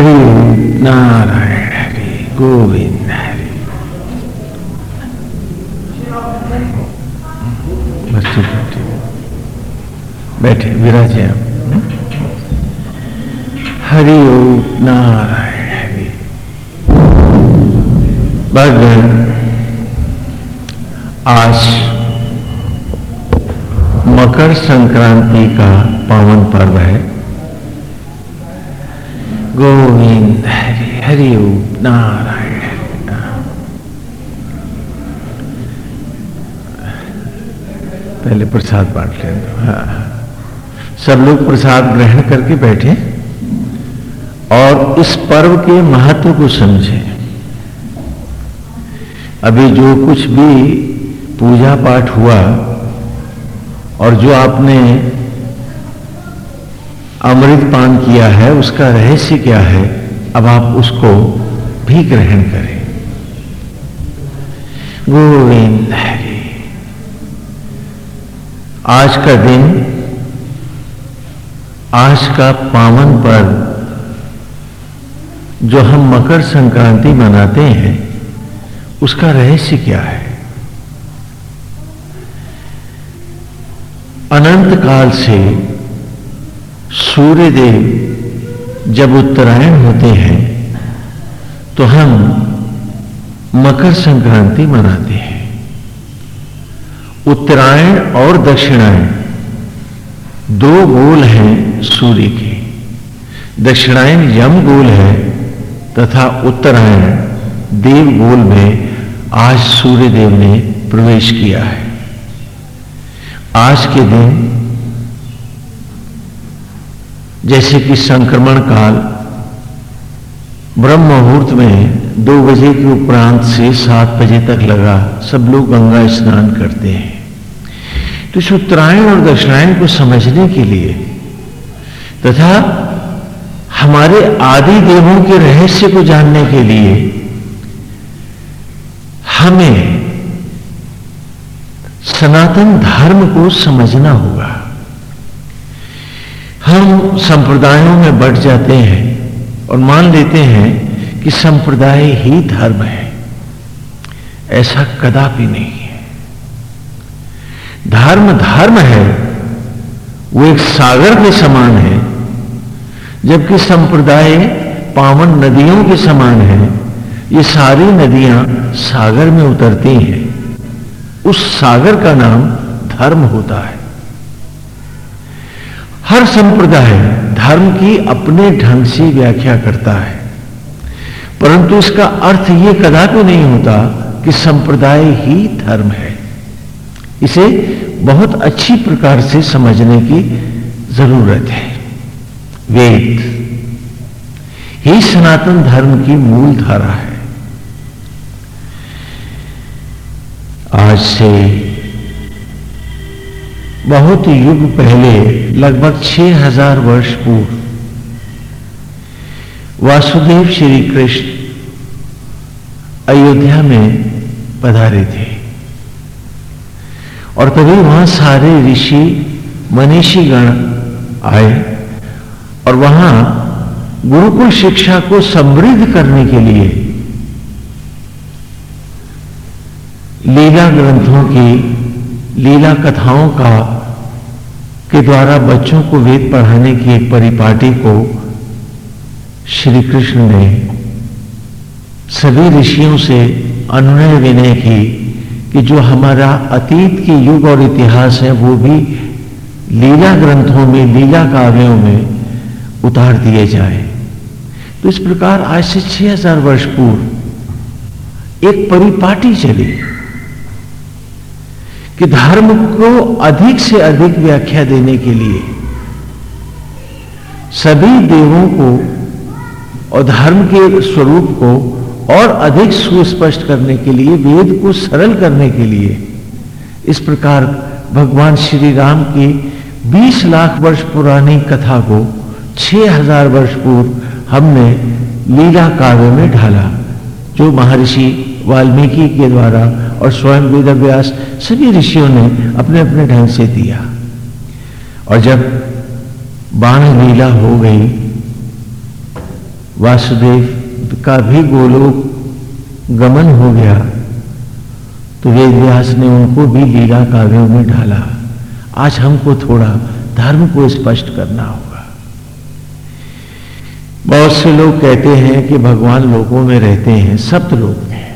हरि नारायण हरि, गोविंद हरि। बैठे, विराजे आप। हरि नारायण हरि। भगवान, आज मकर संक्रांति का पावन पर्व है। गोविंद, हरि हरि नारायण। पहले प्रसाद बांट लें। हाँ सब लोग प्रसाद ग्रहण करके बैठे और इस पर्व के महत्व को समझें। अभी जो कुछ भी पूजा पाठ हुआ और जो आपने अमृत पान किया है, उसका रहस्य क्या है, अब आप उसको भी ग्रहण करें। गोविंद हरि, आज का दिन, आज का पावन पर्व, जो हम मकर संक्रांति मनाते हैं, उसका रहस्य क्या है? अनंत काल से सूर्य देव जब उत्तरायण होते हैं तो हम मकर संक्रांति मनाते हैं। उत्तरायण और दक्षिणायण दो गोल हैं सूर्य के। दक्षिणायन यम गोल है तथा उत्तरायण देव गोल में आज सूर्य देव ने प्रवेश किया है। आज के दिन जैसे कि संक्रमण काल ब्रह्म मुहूर्त में दो बजे के उपरांत से सात बजे तक लगा सब लोग गंगा स्नान करते हैं। तो इस उत्तरायण और दक्षिणायन को समझने के लिए तथा हमारे आदि देवों के रहस्य को जानने के लिए हमें सनातन धर्म को समझना होगा। हम संप्रदायों में बढ़ जाते हैं और मान लेते हैं कि संप्रदाय ही धर्म है। ऐसा कदापि नहीं है। धर्म धर्म है, वो एक सागर के समान है, जबकि संप्रदाय पावन नदियों के समान है। ये सारी नदियाँ सागर में उतरती हैं। उस सागर का नाम धर्म होता है। हर संप्रदाय धर्म की अपने ढंग से व्याख्या करता है। परंतु इसका अर्थ यह कदापि नहीं होता कि संप्रदाय ही धर्म है। इसे बहुत अच्छी प्रकार से समझने की ज़रूरत है। वेद ही सनातन धर्म की मूल धारा है। आज से बहुत युग पहले, लगभग छह हज़ार वर्ष पूर्व, वासुदेव श्री कृष्ण अयोध्या में पधारे थे। और तभी वहाँ सारे ऋषि मनीषी गण आए और वहाँ गुरुकुल शिक्षा को समृद्ध करने के लिए लीला ग्रंथों की, लीला कथाओं का के द्वारा बच्चों को वेद पढ़ाने की एक परिपाटी को श्री कृष्ण ने सभी ऋषियों से अनुनय विनय की कि जो हमारा अतीत के युग और इतिहास है, वो भी लीला ग्रंथों में, लीला काव्यों में उतार दिए जाए। तो इस प्रकार आज से छह हज़ार वर्ष पूर्व एक परिपाटी चली। कि धर्म को अधिक से अधिक व्याख्या देने के लिए सभी देवों को और धर्म के स्वरूप को और अधिक सुस्पष्ट करने के लिए, वेद को सरल करने के लिए इस प्रकार भगवान श्री राम की 20 लाख वर्ष पुरानी कथा को 6000 वर्ष पूर्व हमने लीला काव्य में ढाला, जो महर्षि वाल्मीकि के द्वारा और स्वयं वेद व्यास सभी ऋषियों ने अपने अपने ढंग से दिया। और जब बाण लीला हो गई, वासुदेव का भी गोलोक गमन हो गया तो वेद व्यास ने उनको भी लीला काव्यों में ढाला। आज हमको थोड़ा धर्म को स्पष्ट करना होगा। बहुत से लोग कहते हैं कि भगवान लोगों में रहते हैं, सप्त लोग में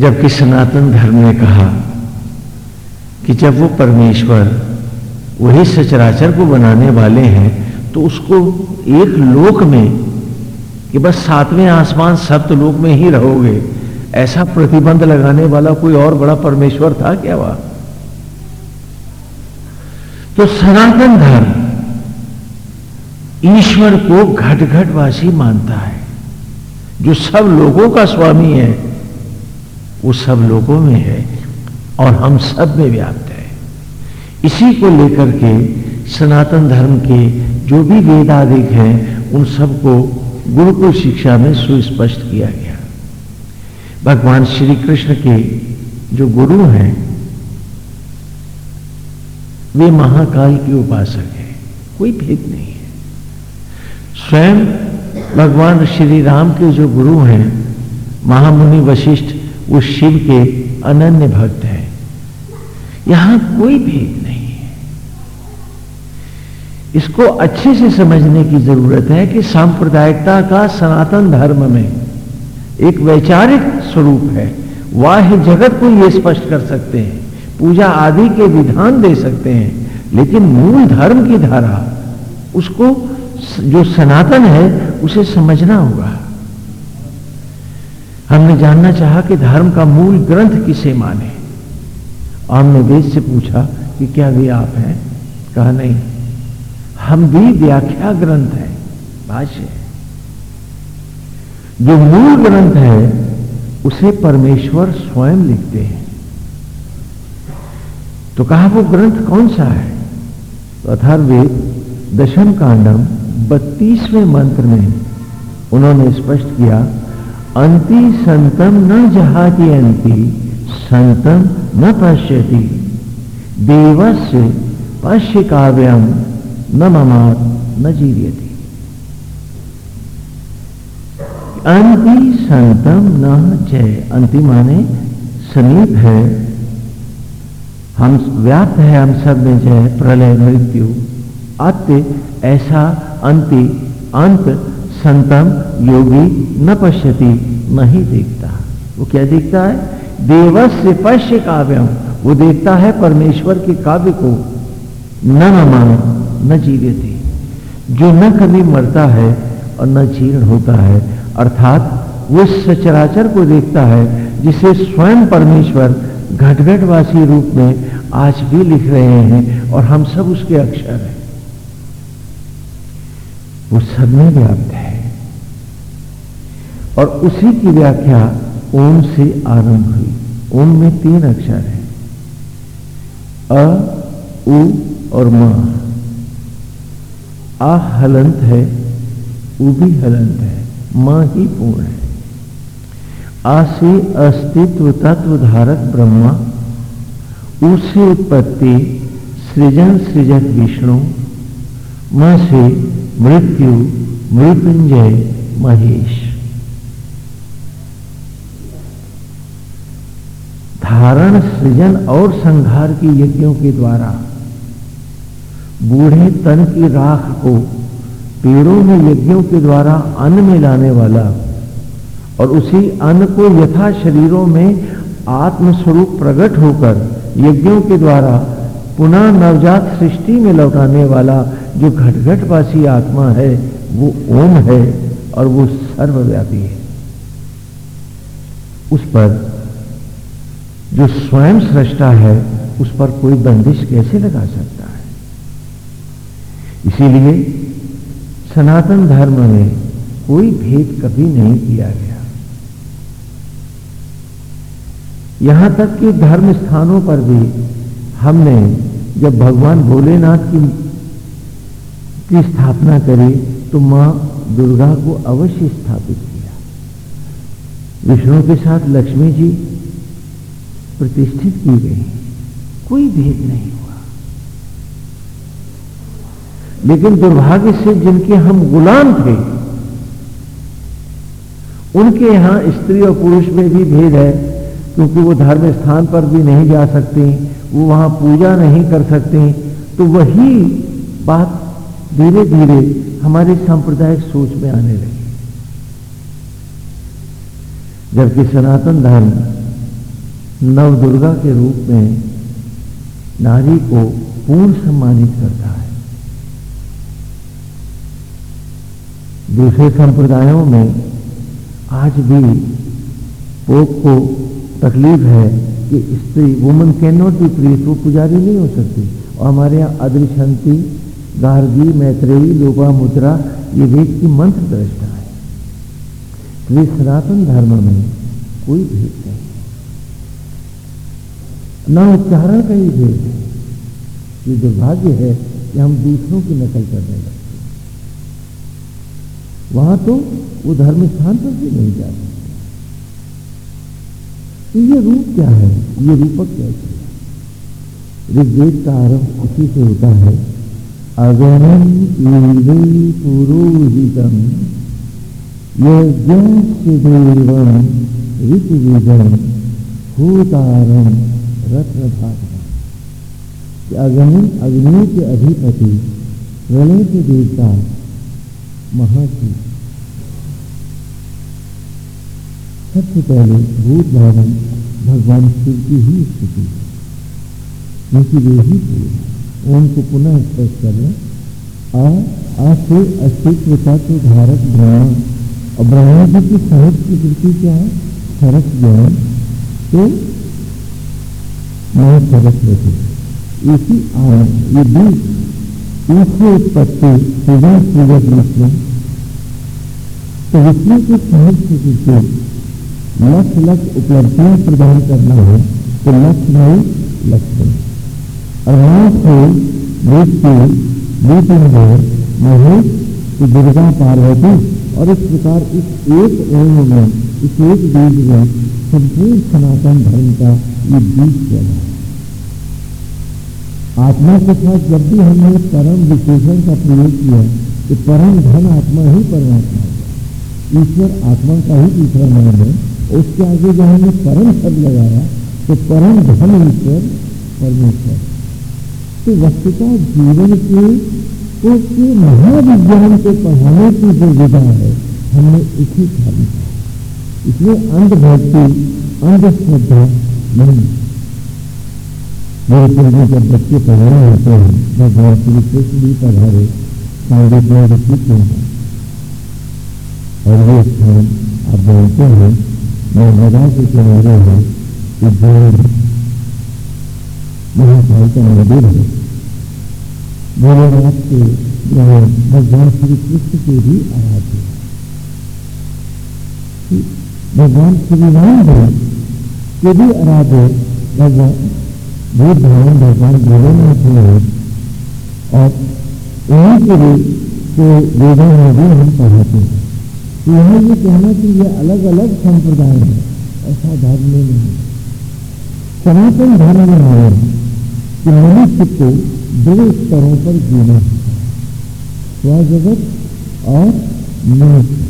जबकि सनातन धर्म ने कहा कि जब वो परमेश्वर वही सचराचर को बनाने वाले हैं तो उसको एक लोक में कि बस सातवें आसमान सप्त लोक में ही रहोगे, ऐसा प्रतिबंध लगाने वाला कोई और बड़ा परमेश्वर था क्या वह? तो सनातन धर्म ईश्वर को घट घटवासी मानता है, जो सब लोगों का स्वामी है वो सब लोगों में है और हम सब में व्याप्त है। इसी को लेकर के सनातन धर्म के जो भी वेदाधिक हैं, उन सबको गुरुकुल शिक्षा में सुस्पष्ट किया गया। भगवान श्री कृष्ण के जो गुरु हैं, वे महाकाल के उपासक हैं। कोई भेद नहीं है। स्वयं भगवान श्री राम के जो गुरु हैं, महामुनि वशिष्ठ वो शिव के अनन्य भक्त हैं। यहाँ कोई भेद नहीं है। इसको अच्छे से समझने की ज़रूरत है कि सांप्रदायिकता का सनातन धर्म में एक वैचारिक स्वरूप है। वाह जगत को ये स्पष्ट कर सकते हैं, पूजा आदि के विधान दे सकते हैं, लेकिन मूल धर्म की धारा, उसको जो सनातन है, उसे समझना होगा। हमने जानना चाहा कि धर्म का मूल ग्रंथ किसे माने। और हमने वेद से पूछा कि क्या वे आप हैं? कहा, नहीं, हम भी व्याख्या ग्रंथ है, भाष्य जो मूल ग्रंथ है, उसे परमेश्वर स्वयं लिखते हैं। तो कहा, वो ग्रंथ कौन सा है? तो अथर्वेद दशम कांडम, बत्तीसवें मंत्र में उन्होंने स्पष्ट किया अंति संतम न जहाती अंति, संतम न पश्यति। देवस्य पश्य काव्यम न ममात न जीवियति। अंति संतम न जय। अंति माने समीप है। हम व्याप्त है हम सब में जय, प्रलय, मृत्यु अत्य ऐसा, अंति, अंत संतम योगी न पश्यति नहीं देखता। वो क्या देखता है? देवस्य पश्य काव्यम। वो देखता है परमेश्वर के काव्य को। न मान, न जीवे थे जो न कभी मरता है और न जीर्ण होता है, अर्थात वो सचराचर को देखता है, जिसे स्वयं परमेश्वर घटघटवासी रूप में आज भी लिख रहे हैं और हम सब उसके अक्षर हैं। वो सब में व्याप्त है। और उसी की व्याख्या ओम से आरंभ हुई। ओम में तीन अक्षर है। अ, उ और म। आ हलंत है, उ भी हलंत है, माँ ही पूर्ण है। आ से अस्तित्व तत्व धारक ब्रह्मा उसे उत्पत्ति सृजन सृजक विष्णु, म से मृत्यु मृत्युंजय महेश। धारण सृजन और संहार की यज्ञों के द्वारा बूढ़े तन की राख को पेड़ों में यज्ञों के द्वारा अन्न में लाने वाला और उसी अन्न को यथा शरीरों में आत्मस्वरूप प्रकट होकर यज्ञों के द्वारा पुनः नवजात सृष्टि में लौटाने वाला जो घटघटवासी आत्मा है, वो ओम है और वो सर्वव्यापी है। उस पर जो स्वयं सृष्टा है, उस पर कोई बंदिश कैसे लगा सकता है? इसीलिए सनातन धर्म में कोई भेद कभी नहीं किया गया। यहाँ तक कि धर्म स्थानों पर भी हमने जब भगवान भोलेनाथ की की स्थापना करी तो माँ दुर्गा को अवश्य स्थापित किया। विष्णु के साथ लक्ष्मी जी प्रतिष्ठित की गई कोई भेद नहीं हुआ। लेकिन दुर्भाग्य से जिनके हम गुलाम थे, उनके यहाँ स्त्री और पुरुष में भी भेद है, क्योंकि वो धर्म स्थान पर भी नहीं जा सकती, वो वहाँ पूजा नहीं कर सकती। तो वही बात धीरे धीरे हमारी सांप्रदायिक सोच में आने लगी। जबकि सनातन धर्म नव दुर्गा के रूप में नारी को पूर्ण सम्मानित करता है। दूसरे संप्रदायों में आज भी पोप को तकलीफ़ है कि स्त्री woman can not be priest वो पुजारी नहीं हो सकती। और हमारे यहाँ अदृशंती गार्गी, मैत्रेयी लोपा मुद्रा ये वेद की मंत्र दृष्टा है वे सनातन धर्म में कोई भेद नहीं। न उच्चारण का ही भेद है। ये दुर्भाग्य है कि हम दूसरों की नकल करने लगते वहाँ तो वो धर्म स्थान पर भी नहीं जा सकते तो ये रूप क्या है? ये रूपक कैसे ऋग्वेद का आरंभ उसी से होता है। अगणम पुरोहितम देवम ऋतुविदम भूतारम रत्न अग्नि अग्नि के अधिपति प्रलय के देवता महाशिव सबसे पहले भूत भावन भगवान शिव की ही स्थिति है। क्योंकि वे ही पूर्ण ओम को पुनः स्पष्ट करना, आ से अस्तित्व का तो धारक ब्रह्मा। और ब्रह्मा जी की सहज प्रकृति क्या है? सरस ज्ञान। तो सरस्वती इसी आनंद ये ईश्वर उत्पत्ति सृजन तो विष्णु की सहज स्थिति लक्ष्य लक्ष्य उपलब्धियाँ प्रदान करना है तो लक्ष्य लक्ष्य और वहाँ से महेश दुर्गा पार्वती, और इस प्रकार इस एक ओम में इस एक बीज में संपूर्ण सनातन धर्म का ये बीज है? आत्मा के साथ जब भी हमने परम विशेषण का प्रयोग किया तो परम धन आत्मा ही परमात्मा है। ईश्वर आत्मा का ही दूसरा नाम है। उसके आगे जो हमने परम शब्द लगाया तो परम धन ईश्वर परमेश्वर तो वस्तुता जीवन के उसके महाविज्ञान को पढ़ाने की जो विधा है, हमने इसी खाली इसमें अंधभक्ति, अंधश्रद्धा नहीं। मेरे पूर्वी जब बच्चे पढ़ाए होते हैं भगवान श्री कृष्ण भी पढ़ाए साढ़े दो रचित हैं। और ये स्थान आप जानते हैं नर्मदा के किनारे है उज्जैन महाकाल का मंदिर है। भोलेनाथ के भगवान श्री कृष्ण के भी आराध्य भगवान श्री राम के भी आराध्य भगवान वो भगवान भगवान भोलेनाथ हैं। और उन्हीं के लिए तो वेदों में भी हम पढ़ाते हैं। तो यहाँ ये कहना कि ये अलग अलग संप्रदाय है। ऐसा धर्म में नहीं सनातन धर्म में है कि मनुष्य को दो स्तरों पर जीना है। स्वजगत और मनुष्य।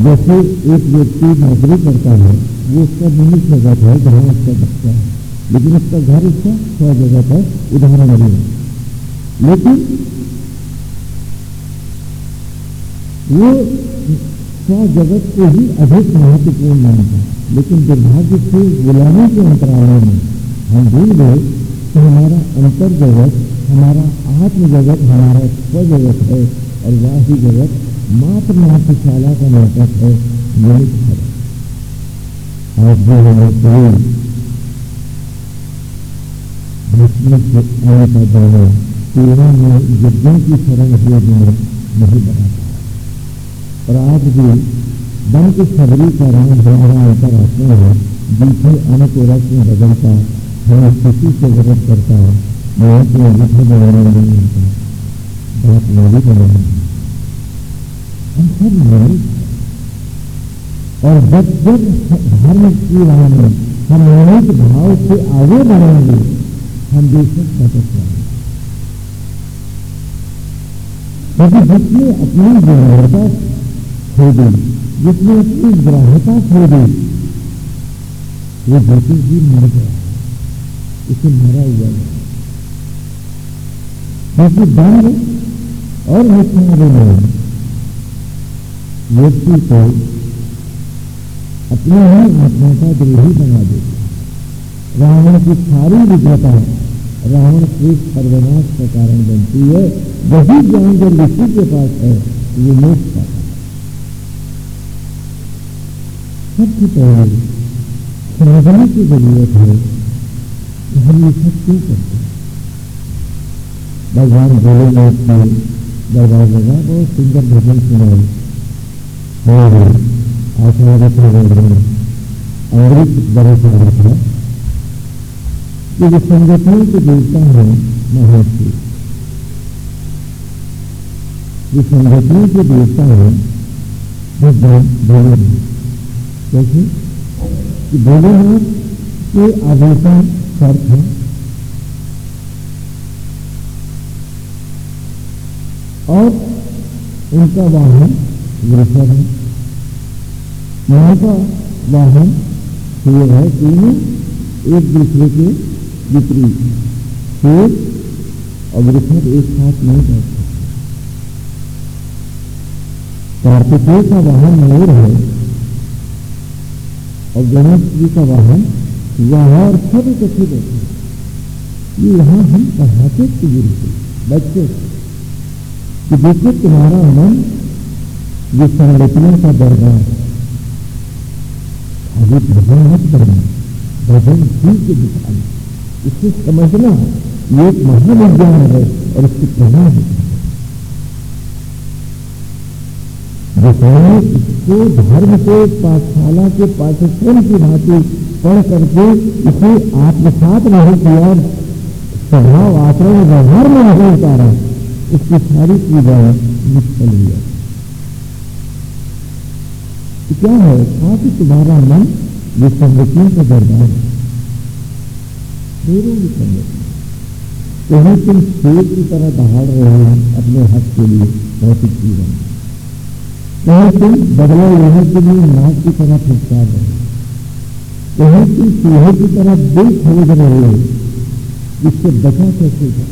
जैसे एक व्यक्ति नौकरी करता है, वो उसका निमित जगत है जहाँ उसका बच्चा है। लेकिन उसका घर उसका स्व है उदाहरण है। लेकिन वो स्व जगत को ही अधिक महत्वपूर्ण मानता है। लेकिन दुर्भाग्य से गुलामी के अंतरालों में हम भूल गए कि हमारा अंतर जगत हमारा आत्म जगत हमारा स्व जगत है और वह जगत मात्र नाट्यशाला का नाटक है निमित है। आज जो हमें कोई भस्म से आने का सेवा में यज्ञों की शरण हुए बिना नहीं बनाता और आज भी बन की सबरी का रंग हमारा अंतर आत्मा है जिसे अन्न को रस में बदलता हमें खुशी से ज़रूरत करता है। मैं अपने जिसे बनाना नहीं होता। बात मेरी सब में और जब जब धर्म की राह में हम अनेक भाव से आगे बढ़ेंगे, हम बेशक सतत रहेंगे। क्योंकि जितनी अपनी ग्राह्यता खो जितनी अपनी ग्राहता खोदी वो जैसे ही मर गया इसे मरा हुआ है। क्योंकि बंद और मिथ्या व्यक्ति को अपने ही आत्मा का द्रोही बना देता रावण की सारी विद्वता रावण के सर्वनाश का कारण बनती है। वही ज्ञान जो ऋषि के पास है, वो मोक्ष है। सबसे पहले समझने की ज़रूरत है कि हम ये सब क्यों करते हैं। भगवान भोलेनाथ की दरबार लगा बहुत सुंदर भजन सुनाए संगठनों के देवता है महर्षि जो संगठनों के देवता है वो भोलेनाथ कैसे कि भोलेनाथ के आदेशन अर्थ है और उनका वाहन वाहन शेर है तीनों एक दूसरे के विपरीत शेर और वृषभ एक साथ नहीं बैठ सकते कार्तिकेय का वाहन मोर है और गणेश जी का वाहन यहाँ और सब इकट्ठे बैठे ये यहाँ हम पढ़ाते गुरु को बच्चों, कि देखो तुम्हारा मन ये संरचना का दरबार। खाली भजन मत करना। भजन जी के दिखाना। इसे समझना ये एक महाविज्ञान है और इसकी प्रमाण जिसने इसको धर्म के पाठशाला के पाठ्यक्रम की भांति पढ़ करके इसे आत्मसात नहीं किया, स्वभाव आचरण व्यवहार में नहीं उतारा। इसकी सारी पूजाएँ निष्फल तो क्या है? कहा कि तुम्हारा मन विसंगतियों का दरबार है। मेरे विसंगति कहीं तुम शेर की तरह दहाड़ रहे हो अपने हक के लिए, भौतिक जीवन। कहीं तुम बदला लेने के लिए नाक की तरह फुटकार रहे हो। कहीं तुम चूहे की तरह दिल खरीद रहे हो इससे बचा कैसे जाए?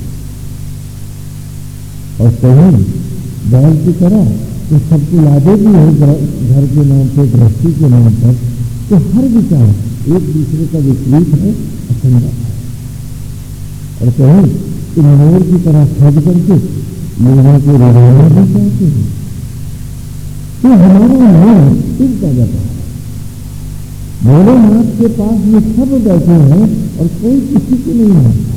और कहीं बैल की तरह तो सबको लादे भी हो घर के नाम पर गृहस्थी के नाम पर। तो हर विचार एक दूसरे का विपरीत है, असंगत है। और कहीं कि मोर की तरह सज करके लोगों को रुझाना भी चाहते हैं। तो हमारा मन चिंता जाता है। भोलेनाथ के पास ये सब बैठे हैं और कोई किसी को नहीं मानता।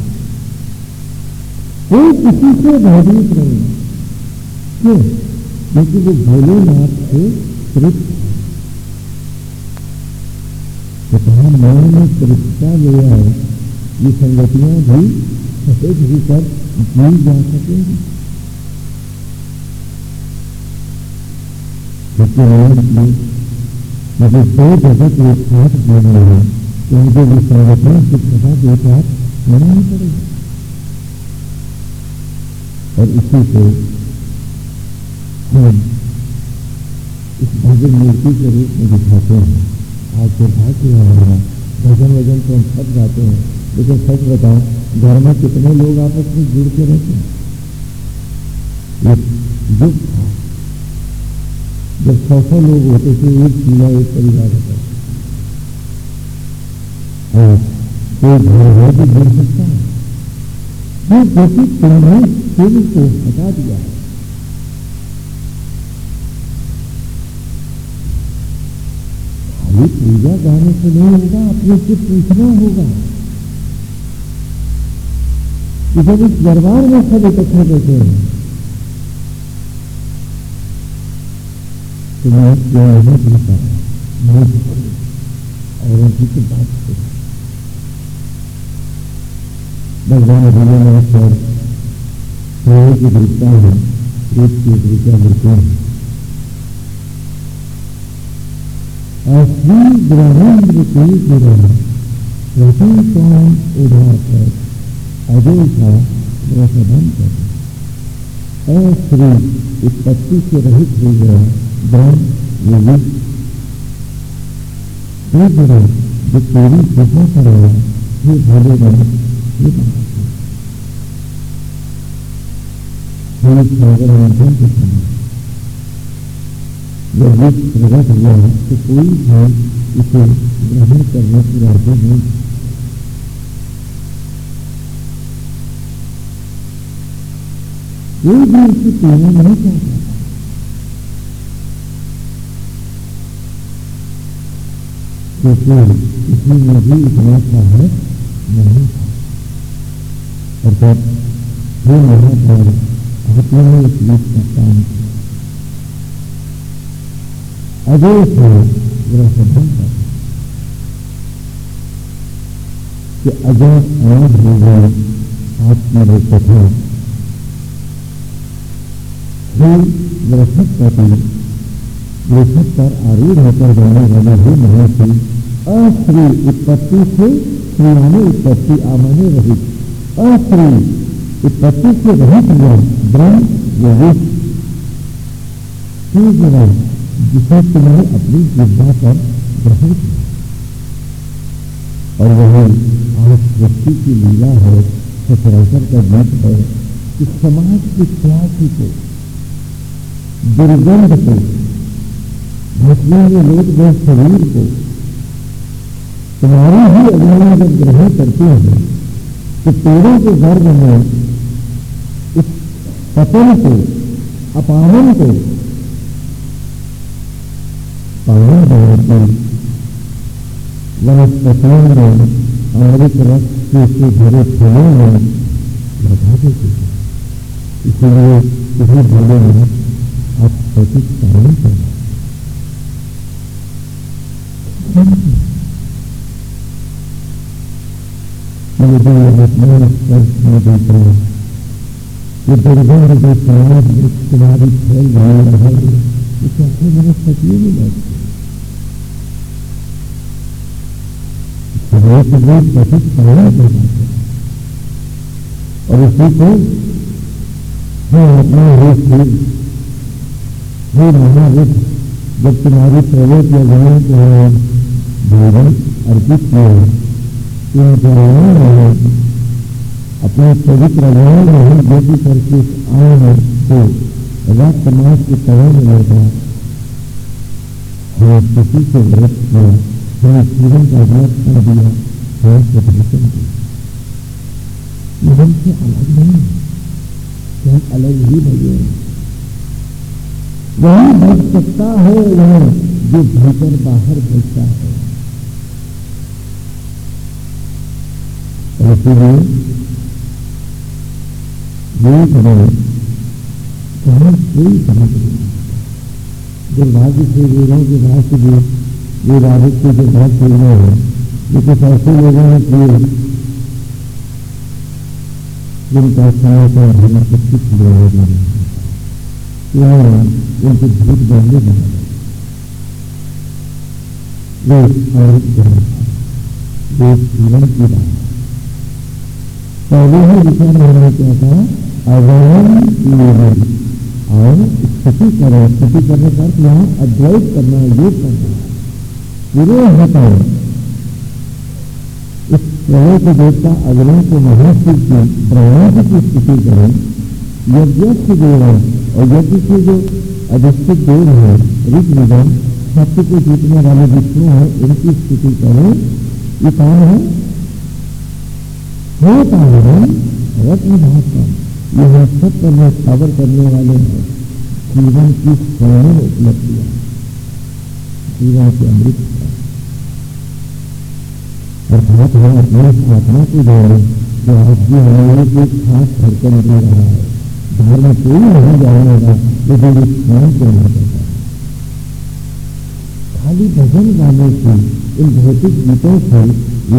कोई किसी से भयभीत नहीं क्यों? क्योंकि वो भोलेनाथ से तृप्त तो कहा, मन में तृप्तता ले आए ये संगतियाँ भी सहज होकर जी जा सकेंगी। मुझे दो जगत एक साथ बोलना है तो संगठन साथ ही और इसी से इस भजन मूर्ति के रूप में दिखाते हैं आज के भाग्य हमारा भजन वज़न तो हम सब गाते हैं लेकिन सच बताओ घर में कितने लोग आपस में जुड़ के रहते हैं युग था जब सौ सौ लोग होते थे एक चूल्हा एक परिवार होता और कोई घर है भी जुड़ सकता है वो क्योंकि तुमने शिव को हटा दिया है खाली पूजा गाने से नहीं होगा, अपने से पूछना होगा। जब इस दरबार में सब इकट्ठे बैठे हैं। तो मैं क्यों नहीं पूछता और उनकी की बात करूँ। भगवान भोलेनाथ पर सोहे की दृष्टा है, एक की दृष्टा मृत्यु है। असली ब्रह्मेंद्र के गिरा प्रथम कौन? उधार कर अजय का व्रतबन कर अश्री उत्पत्ति से रहित हो गया। ब्रह्म ये हे बड़े जो तेरी कृपा करेगा हे भले बने हे? सागर माध्यम के समय। जब विश्व प्रकट हुआ तो कोई भी इसे ग्रहण करने की राज़ी नहीं कोई भी इसे पीना नहीं चाहता क्योंकि किसी में भी इतना साहस नहीं था और जब हे महाकाल आपने इस गीत का काम किया अजय था कि अजय आज हो गए आत्मा कथा हे बृहस्पति बृहस्पति पर आरूढ़ होकर जाने वाले ही महर्षि अश्री उत्पत्ति से श्रीयानी उत्पत्ति आमानी रहित अश्री उत्पत्ति से रहित हुआ ब्रह्म जरा जिसे तुमने अपनी ज़िंदा पर ग्रहण किया और वही आज व्यक्ति की लीला है सचराचर का गीत है कि समाज के त्यागी को, दुर्गंध को भस्मेंगे लोग गए शरीर को, तुम्हारी ही अवहेलना जब ग्रहण करते हैं तो पेड़ों के गर्भ में इस पतन को अपावन को पावन बनाते वनस्पतियों में अमृत रस से भरे फलों में लगा देते हैं इसलिए तुम्हें भले में आप सचित पालन करना मुझे अपने स्पर्श में देता है ये दुर्गंध और उसी को हम अपना ही हे महाविद जब तुम्हारी प्रवेश या ग्रहण को भोजन अर्पित किए इन ने अपने पवित्र अभियान में ही ज्योति करके इस आय को रक्त समाज के तरह में लगा हमें किसी से व्रत किया जीवन का व्रत कर दिया प्रदर्शन ये हमसे अलग नहीं है अलग ही लगे वही बच सकता है वह जो भीतर बाहर बचता है कोई समझ नहीं दुर्भाग्य से वेदों के भाष्य वेद आदित्य के भाष्य हुए हैं। ये कुछ ऐसे लोगों ने किए जिनका समय भला कुछ कुछ लोग उनके भूत जीवन की बात पहले ही विचार होने क्या था अवयन लेवल और स्थिति करो। स्थिति करने का यहाँ अद्वैत करना योग करना। पूरे होता है। इस प्रलय के देवता अग्नि को महर्षि की ब्रह्मांड की स्थिति करें। यज्ञ देव है और यज्ञ के जो अधिष्ठित देव है, ऋग निगम सत्य को जीतने वाले विष्णु है इनकी स्थिति करें। ये कौन है? हे पावन रत्न भाषण ये सत्य खबर करने वाले हैं। जीवन की स्वर्ण उपलब्धियाँ। जीवन के अमृत अर्थात हम अपने आत्मा को जोड़े जो आज भी हमारे को खास धड़कन दे रहा है। बाहर में कोई नहीं जानेगा लेकिन इस स्वयं को नहीं करता खाली भजन गाने से इन भौतिक गीतों से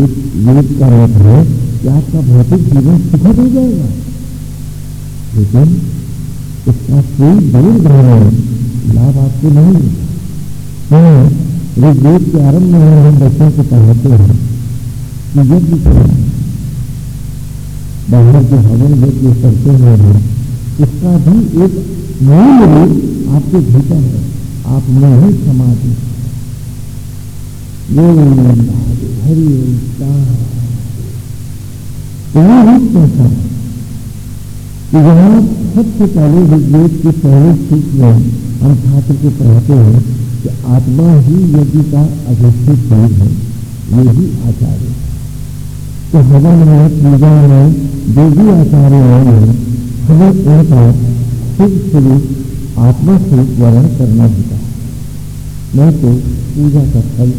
एक वेद का अर्थ है कि आपका भौतिक जीवन सुखद हो जाएगा। लेकिन इसका कोई दूर ग्रहण लाभ आपको नहीं मिलेगा ऋग्वेद के आरंभ में हम बच्चों को पढ़ाते हैं। कि यज्ञ बाहर के हवन यज्ञ करते हुए भी इसका भी एक मूल रूप आपके भीतर है। आप में ही समाधि हरि कैसा है कि यहाँ सबसे पहले ऋग्वेद के पहले सूत्र में हम छात्र को पढ़ाते हैं कि आत्मा ही यज्ञ का अधिष्ठित शरीर है, ये ही आचार्य तो हवन में पूजा में जो भी आचार्य आए हैं, हमें उनका शुभ स्वरूप, आत्मा स्वरूप वर्ण करना होता है। नहीं तो पूजा का फल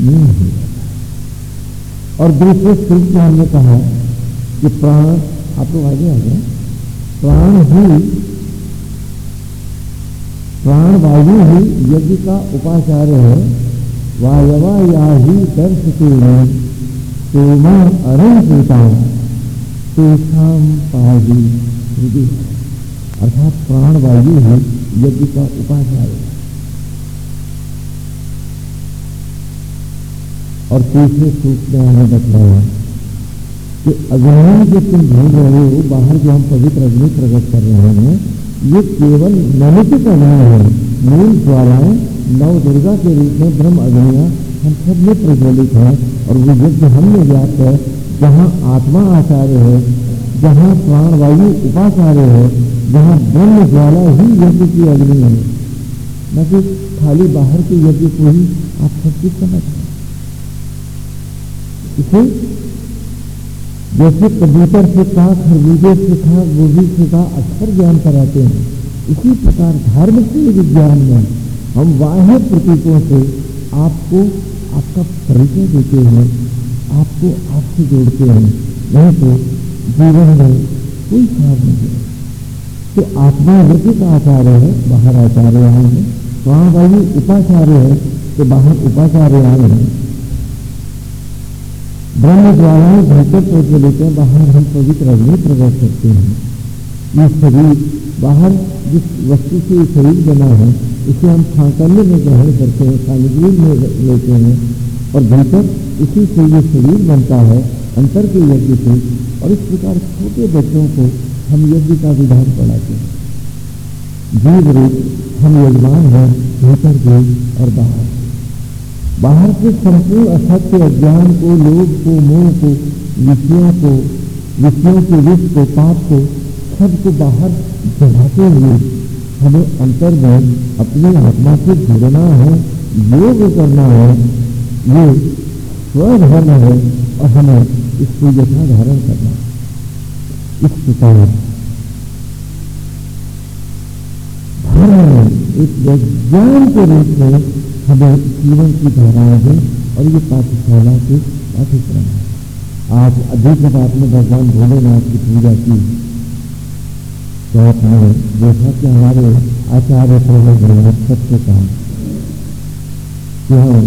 नहीं हो जाता और दूसरे स्वरूप में हमने कहा कि प्राण, आप लोग आगे आ गए प्राण ही प्राण वायु ही यज्ञ का उपाचार्य है। वायवा या ही दर्श के अरुण तेषाम पाही हृदय अर्थात प्राण वायु ही यज्ञ का उपाचार्य है। और तीसरे सूत्र में हमें बतलाया कि अग्नि जो तुम ढूंढ रहे हो, बाहर जो हम पवित्र अग्नि प्रकट कर रहे हैं ये केवल नैमितिक अग्नि है। मूल ज्वालाएँ नव दुर्गा के रूप में ब्रह्म अग्नियाँ हम सब में प्रज्वलित हैं और वो यज्ञ हमने व्याप्त है। जहाँ आत्मा आचार्य है, जहाँ प्राण वायु उपाचार्य है, जहाँ ब्रह्म ज्वाला ही यज्ञ की अग्नि है। न कि खाली बाहर के यज्ञ को ही आप सब कुछ समझ इसे जैसे कबूतर से कहा खरबूजे से कहा गोभी कहा अक्षर ज्ञान कराते हैं, इसी प्रकार धर्म धार्मिक विज्ञान में हम बाह्य प्रतीकों से आपको आपका परिचय देते हैं, आपको आपसे जोड़ते हैं। नहीं तो जीवन में कोई सार नहीं तो आत्मा का आचार्य है, बाहर आचार्य आए हैं, वहाँ वायु उपाचार्य है तो बाहर उपाचार्य आए हैं। ब्रह्म ज्वालाएँ भीतर प्रज्वलित हैं बाहर हम पवित्र अग्नि प्रवेश करते हैं ये शरीर बाहर जिस वस्तु से ये शरीर बना है इसे हम खाकल्य में ग्रहण करते हैं सामग्री में लेते हैं और भीतर इसी से ये शरीर बनता है अंतर के यज्ञ से और इस प्रकार छोटे बच्चों को हम यज्ञ का विधान पढ़ाते हैं जीव रूप हम यजमान हैं भीतर भी और बाहर। बाहर के संपूर्ण असत्य अज्ञान को, लोभ को, मोह को, विषयों को, विषयों के विष को, पाप को सबको बाहर जगाते हुए हमें अंतर में अपनी आत्मा से जुड़ना है, योग करना है, ये स्वधर्म है और हमें इसको यथा धारण करना है। इस प्रकार धर्म एक विज्ञान के रूप में हमें जीवन की धाराएँ हैं और ये पाठशाला के पाठ्यक्रम है। आज अधिक जब आपने भगवान भोलेनाथ की पूजा की। तो आपने देखा कि हमारे आचार्य प्रभु सबसे कहा कि हम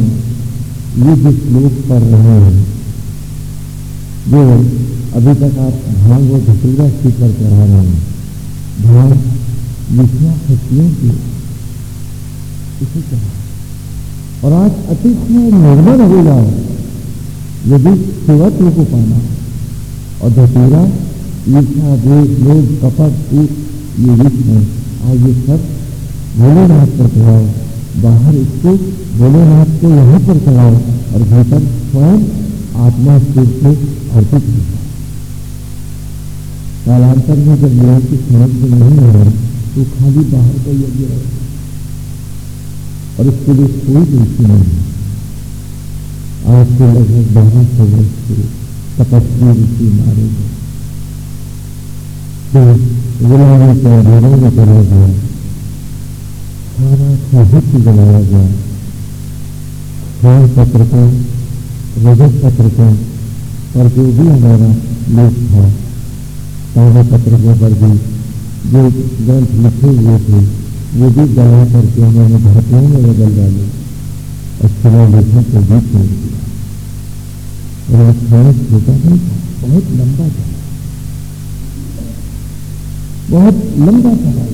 ये जो श्लोक पढ़ रहे हैं जो अभी तक आप भाँग और धतूरा पर चढ़ा रहे हैं। भाँग विषया शक्तियों की इसे कहा और आज अतिशय निर्भर हो जाओ। यदि शिवत्व को पाना। और धतूरा ईर्षा द्वेष लोग कपट कूट ये विष है। आज ये सब भोलेनाथ पर चढ़ाओ। बाहर इसको भोलेनाथ को यहाँ पर चढ़ाओ। और भीतर स्वयं आत्मा स्थिर से अर्पित हो कालांतर में जब लोगों की समझ नहीं है तो खाली बाहर का यज्ञ रहेगा और इसके लिए कोई दोषी नहीं है आज से लगभग बारह सौ वर्ष से तपस्वी ऋषि मारे गए तो गुलामी के अंधेरों में चला गया सारा साहित्य जलाया गया स्वर्ण पत्र को रजत पत्र को और जो भी हमारा लेख था ताज़ा पत्र के पर भी जो ग्रंथ लिखे हुए थे वो भी गला करके उन्होंने धातुओं में बदल डाले। और शिलालेखों को भी छोड़ दिया। और क्षण छोटा नहीं था, बहुत लंबा था। बहुत लंबा चलाई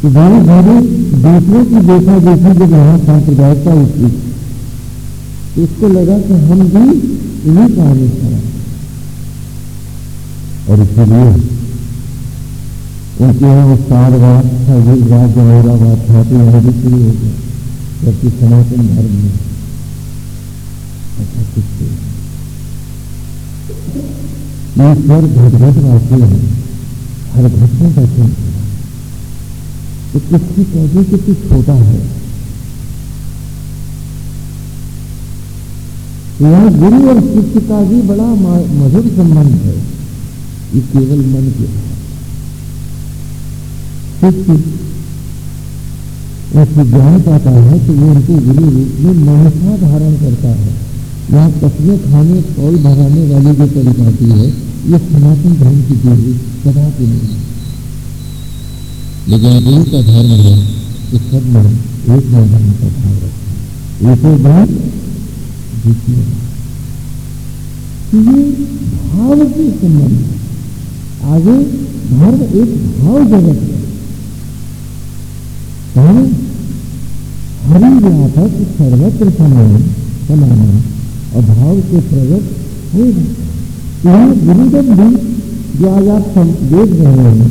तो धीरे धीरे दूसरों की देखा देखी जब यहाँ सांप्रदायिकता उठी तो उसको लगा कि हम भी इन्हीं का अनुसरण और इसलिए उनके यहाँ उत्साह बात था गिरिराज जवाहराबाद था तो यहाँ भी शुरू हो गया जबकि सनातन धर्म में ऐसा कुछ ईश्वर घटघट वासी है हर घट का बैठे तो किसकी कैसे कितनी छोटा है यहाँ गुरु और शिष्य का भी बड़ा मधुर संबंध है ये केवल मन के शिष्य ऐसे ज्ञान पाता है तो वो उनके गुरु रूप में मनसा धारण करता है। यहाँ कपड़े खाने कौल भराने वाली जो परिपाटी है, ये सनातन धर्म की देवी कदा की नहीं लेकिन गुरु का धर्म है कि सब में एक मैदान का भाव रखा एक ही। बात द्वितीय ये भाव के संबंध आगे धर्म एक भाव जगत है। हरि व्यापक सर्वत्र समान समाना अभाव के प्रगट यहाँ गुरुजन भी जो आज आप देख रहे हैं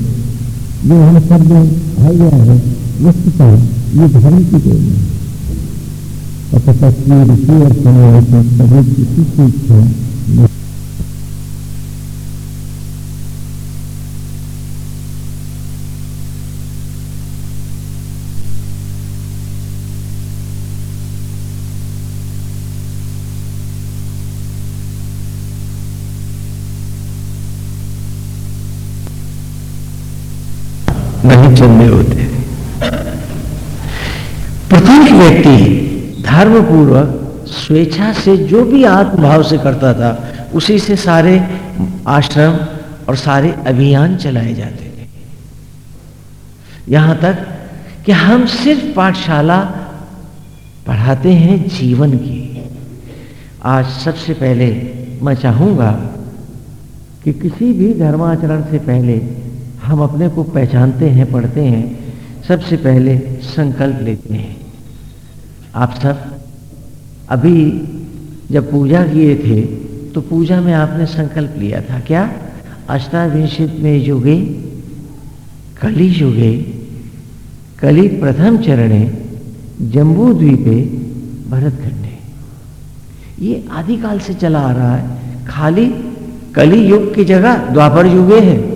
जो हम सब में आ गया है वस्तुता ये धर्म की देन है और तपस्वी ऋषि और समावेश सभी किसी चीज़ से नहीं चलने होते प्रत्येक व्यक्ति धर्म पूर्वक स्वेच्छा से जो भी आत्मभाव से करता था, उसी से सारे आश्रम और सारे अभियान चलाए जाते थे। यहाँ तक कि हम सिर्फ़ पाठशाला पढ़ाते हैं जीवन की। आज सबसे पहले मैं चाहूँगा कि किसी भी धर्माचरण से पहले हम अपने को पहचानते हैं, पढ़ते हैं, सबसे पहले संकल्प लेते हैं। आप सब अभी जब पूजा किए थे तो पूजा में आपने संकल्प लिया था क्या? अष्टाविंशित में युगे, कली युगे, कली प्रथम चरणे जम्बू द्वीपे भरतखंडे ये आदिकाल से चला आ रहा है। खाली कली युग की जगह द्वापर युगे है।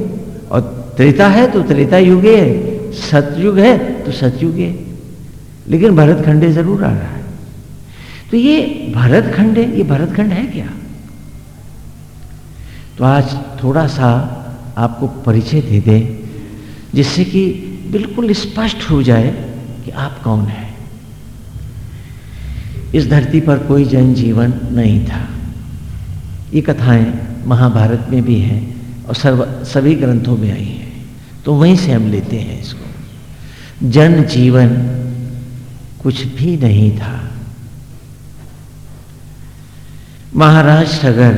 त्रेता है तो त्रेता युगे है, सतयुग है तो सतयुग है। लेकिन भरतखंडे ज़रूर आ रहा है। तो ये भरतखंडे ये भरतखंड है क्या? तो आज थोड़ा सा आपको परिचय दे दें, जिससे कि बिल्कुल स्पष्ट हो जाए कि आप कौन हैं। इस धरती पर कोई जनजीवन नहीं था। ये कथाएँ महाभारत में भी हैं और सर्व, सभी ग्रंथों में आई हैं। तो वहीं से हम लेते हैं इसको। जन जीवन कुछ भी नहीं था। महाराज सगर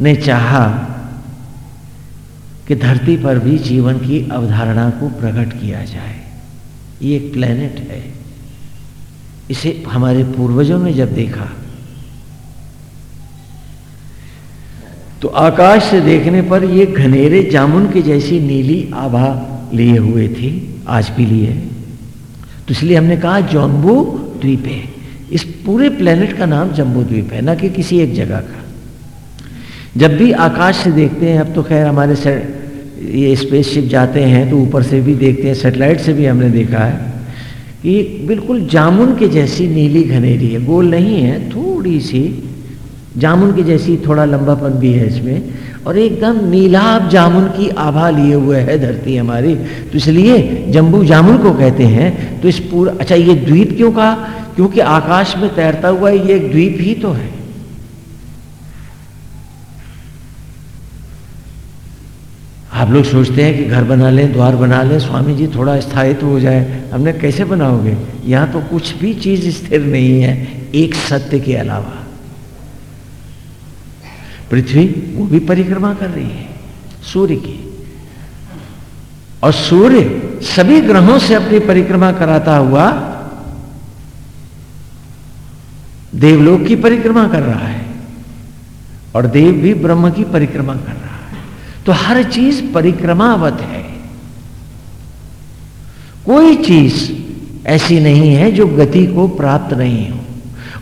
ने चाहा कि धरती पर भी जीवन की अवधारणा को प्रकट किया जाए। ये एक प्लेनेट है। इसे हमारे पूर्वजों ने जब देखा तो आकाश से देखने पर ये घनेरे जामुन की जैसी नीली आभा लिए हुए थे, आज भी लिए तो इसलिए हमने कहा जम्बू द्वीप है। इस पूरे प्लेनेट का नाम जम्बू द्वीप है, ना कि किसी एक जगह का। जब भी आकाश से देखते हैं, अब तो खैर हमारे सर ये स्पेसशिप जाते हैं तो ऊपर से भी देखते हैं सेटेलाइट से भी हमने देखा है कि बिल्कुल जामुन के जैसी नीली घनेरी है। गोल नहीं है, थोड़ी सी जामुन की जैसी थोड़ा लंबापन भी है इसमें। और एकदम नीलाभ जामुन की आभा लिए हुए है धरती हमारी। तो इसलिए जम्बू जामुन को कहते हैं। तो इस पूरा अच्छा ये द्वीप क्यों कहा? क्योंकि आकाश में तैरता हुआ ये एक द्वीप ही तो है। आप लोग सोचते हैं कि घर बना लें, द्वार बना लें, स्वामी जी थोड़ा स्थायित्व हो जाए। हमने कैसे बनाओगे? यहाँ तो कुछ भी चीज़ स्थिर नहीं है, एक सत्य के अलावा। पृथ्वी वो भी परिक्रमा कर रही है, सूर्य की। और सूर्य सभी ग्रहों से अपनी परिक्रमा कराता हुआ देवलोक की परिक्रमा कर रहा है और देव भी ब्रह्म की परिक्रमा कर रहा है। तो हर चीज़ परिक्रमावत है। कोई चीज़ ऐसी नहीं है जो गति को प्राप्त नहीं हो।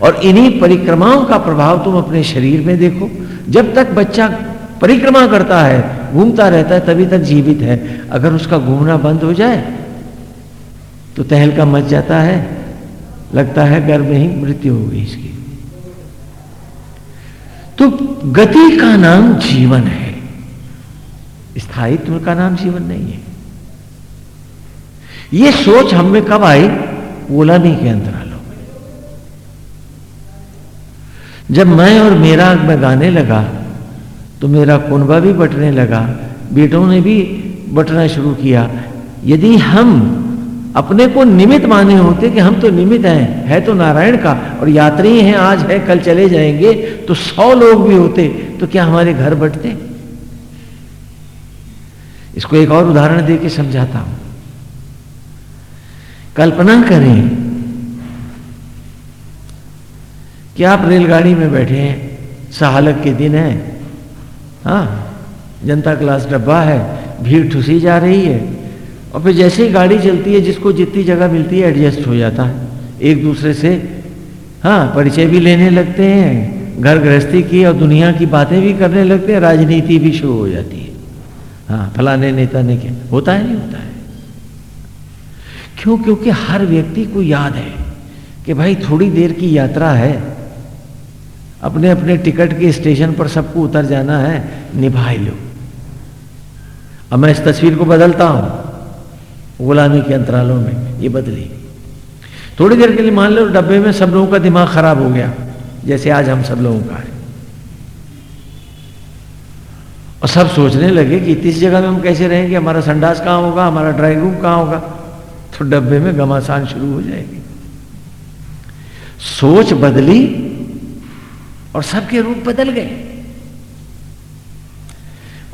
और इन्हीं परिक्रमाओं का प्रभाव तुम अपने शरीर में देखो जब तक बच्चा परिक्रमा करता है, घूमता रहता है, तभी तक जीवित है। अगर उसका घूमना बंद हो जाए तो तहलका मच जाता है। लगता है गर्भ में ही मृत्यु हो गई इसकी। तो गति का नाम जीवन है। स्थायित्व का नाम जीवन नहीं है। यह सोच हम कब आई? नहीं के अंतरालों जब मैं और मेरा में गाने लगा तो मेरा कुनबा भी बटने लगा। बेटों ने भी बटना शुरू किया। यदि हम अपने को निमित माने होते कि हम तो निमित हैं, है तो नारायण का, और यात्री हैं, आज है, कल चले जाएँगे तो सौ लोग भी होते तो क्या हमारे घर बटते? इसको एक और उदाहरण दे के समझाता हूँ। कल्पना करें कि आप रेलगाड़ी में बैठे हैं, सहालक के दिन है। हाँ जनता क्लास डब्बा है, भीड़ ठुसी जा रही है। और फिर जैसे ही गाड़ी चलती है, जिसको जितनी जगह मिलती है, एडजस्ट हो जाता है। एक दूसरे से हाँ परिचय भी लेने लगते हैं, घर गृहस्थी की और दुनिया की बातें भी करने लगते हैं, राजनीति भी शुरू हो जाती है। हाँ फलाने नेता ने क्या, होता है, नहीं होता है। क्यों? क्योंकि हर व्यक्ति को याद है कि भाई थोड़ी देर की यात्रा है अपने अपने टिकट के स्टेशन पर सबको उतर जाना है निभाई लो। अब मैं इस तस्वीर को बदलता हूँ, गुलामी के अंतरालों में, ये बदली। थोड़ी देर के लिए मान लो डब्बे में सब लोगों का दिमाग खराब हो गया, जैसे आज हम सब लोगों का है। और सब सोचने लगे कि इस जगह में हम कैसे रहेंगे, हमारा संडास कहाँ होगा, हमारा ड्राइंग रूम कहाँ होगा तो डब्बे में घमासान शुरू हो जाएगी। सोच बदली और सबके रूप बदल गए।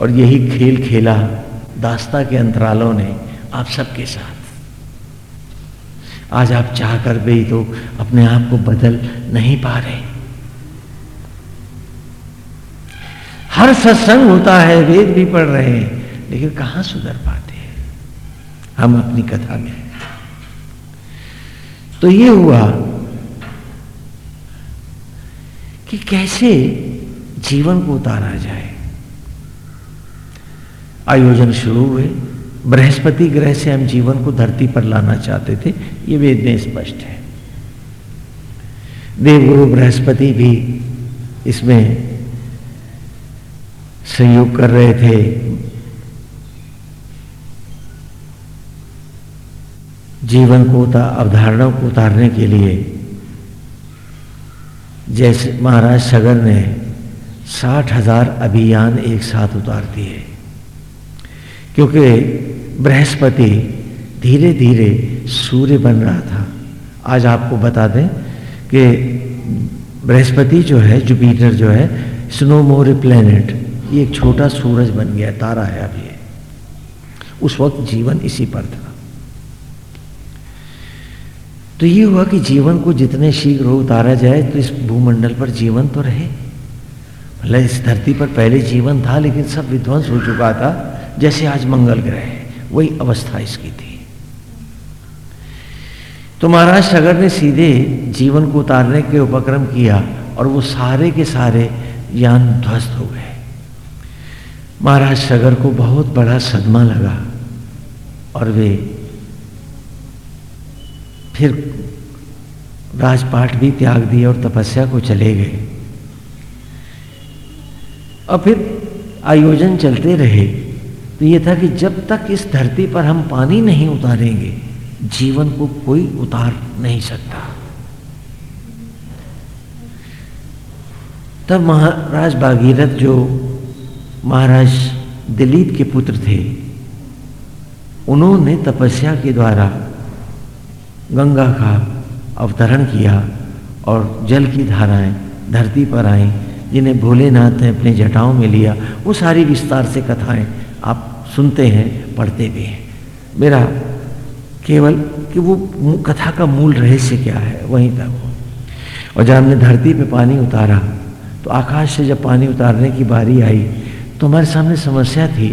और यही खेल खेला दास्ता के अंतरालों ने आप सबके साथ। आज आप चाह कर भी तो अपने आप को बदल नहीं पा रहे। हर सत्संग होता है, वेद भी पढ़ रहे हैं, लेकिन कहाँ सुधर पाते हैं? हम अपनी कथा में तो ये हुआ कि कैसे जीवन को उतारा जाए। आयोजन शुरू हुए। बृहस्पति ग्रह से हम जीवन को धरती पर लाना चाहते थे। ये वेद में स्पष्ट है। देवगुरु बृहस्पति भी इसमें सहयोग कर रहे थे। जीवन को अवधारणा को उतारने के लिए जैसे महाराज सगर ने साठ हज़ार अभियान एक साथ उतार दिए। क्योंकि बृहस्पति धीरे धीरे सूर्य बन रहा था। आज आपको बता दें कि बृहस्पति जो है, जुपिटर जो है स्नो मोर प्लेनेट, ये एक छोटा सूरज बन गया, तारा है अभी। उस वक्त जीवन इसी पर था। तो ये हुआ कि जीवन को जितने शीघ्र हो उतारा जाए तो इस भूमंडल पर जीवन तो रहे। मतलब इस धरती पर पहले जीवन था, लेकिन सब विध्वंस हो चुका था, जैसे आज मंगल ग्रह है। वही अवस्था इसकी थी। तो महाराज सगर ने सीधे जीवन को उतारने के उपक्रम किया, और वो सारे के सारे यान ध्वस्त हो गए। महाराज सगर को बहुत बड़ा सदमा लगा, और वे फिर राजपाट भी त्याग दिए और तपस्या को चले गए। और फिर आयोजन चलते रहे। तो ये था कि जब तक इस धरती पर हम पानी नहीं उतारेंगे, जीवन को कोई उतार नहीं सकता। तब महाराज भागीरथ जो महाराज दिलीप के पुत्र थे, उन्होंने तपस्या के द्वारा गंगा का अवतरण किया और जल की धाराएँ, धरती पर आई, जिन्हें भोलेनाथ ने अपने जटाओं में लिया, वो सारी विस्तार से कथाएँ आप सुनते हैं, पढ़ते भी हैं। मेरा केवल कि वो कथा का मूल रहस्य क्या है, वहीं तक और जब हमने धरती पे पानी उतारा तो आकाश से जब पानी उतारने की बारी आई तो हमारे सामने समस्या थी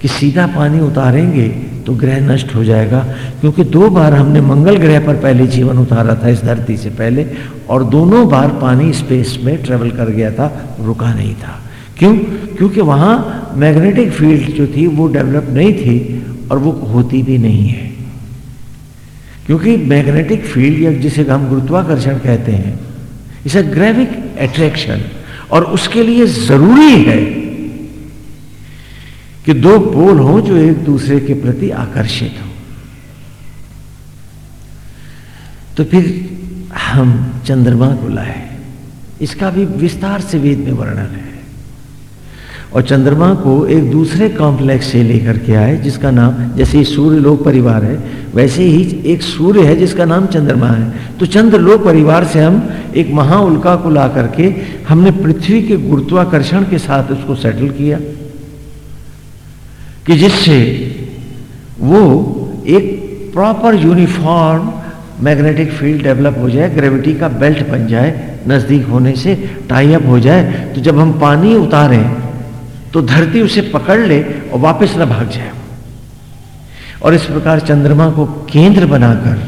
कि सीधा पानी उतारेंगे तो ग्रह नष्ट हो जाएगा, क्योंकि दो बार हमने मंगल ग्रह पर पहले जीवन उतारा था इस धरती से पहले, और दोनों बार पानी स्पेस में ट्रेवल कर गया था, रुका नहीं था। क्यों? क्योंकि वहाँ मैग्नेटिक फ़ील्ड जो थी, वो डेवलप नहीं थी, और वो होती भी नहीं है। क्योंकि मैग्नेटिक फ़ील्ड या जिसे हम गुरुत्वाकर्षण कहते हैं, इस ग्रेविक अट्रैक्शन और उसके लिए ज़रूरी है कि दो पोल हो जो एक दूसरे के प्रति आकर्षित हो। तो फिर हम चंद्रमा को लाए। इसका भी विस्तार से वेद में वर्णन है। और चंद्रमा को एक दूसरे कॉम्प्लेक्स से लेकर के आए, जिसका नाम, जैसे सूर्य लोक परिवार है, वैसे ही एक सूर्य है जिसका नाम चंद्रमा है। तो चंद्र लोक परिवार से हम एक महाउल्का को ला करके हमने पृथ्वी के गुरुत्वाकर्षण के साथ उसको सेटल किया। कि जिससे वो एक proper uniform magnetic field develop हो जाए ग्रेविटी का बेल्ट बन जाए, नज़दीक होने से टाई अप हो जाए तो जब हम पानी उतारें तो धरती उसे पकड़ ले और वापस न भाग जाए। और इस प्रकार चंद्रमा को केंद्र बनाकर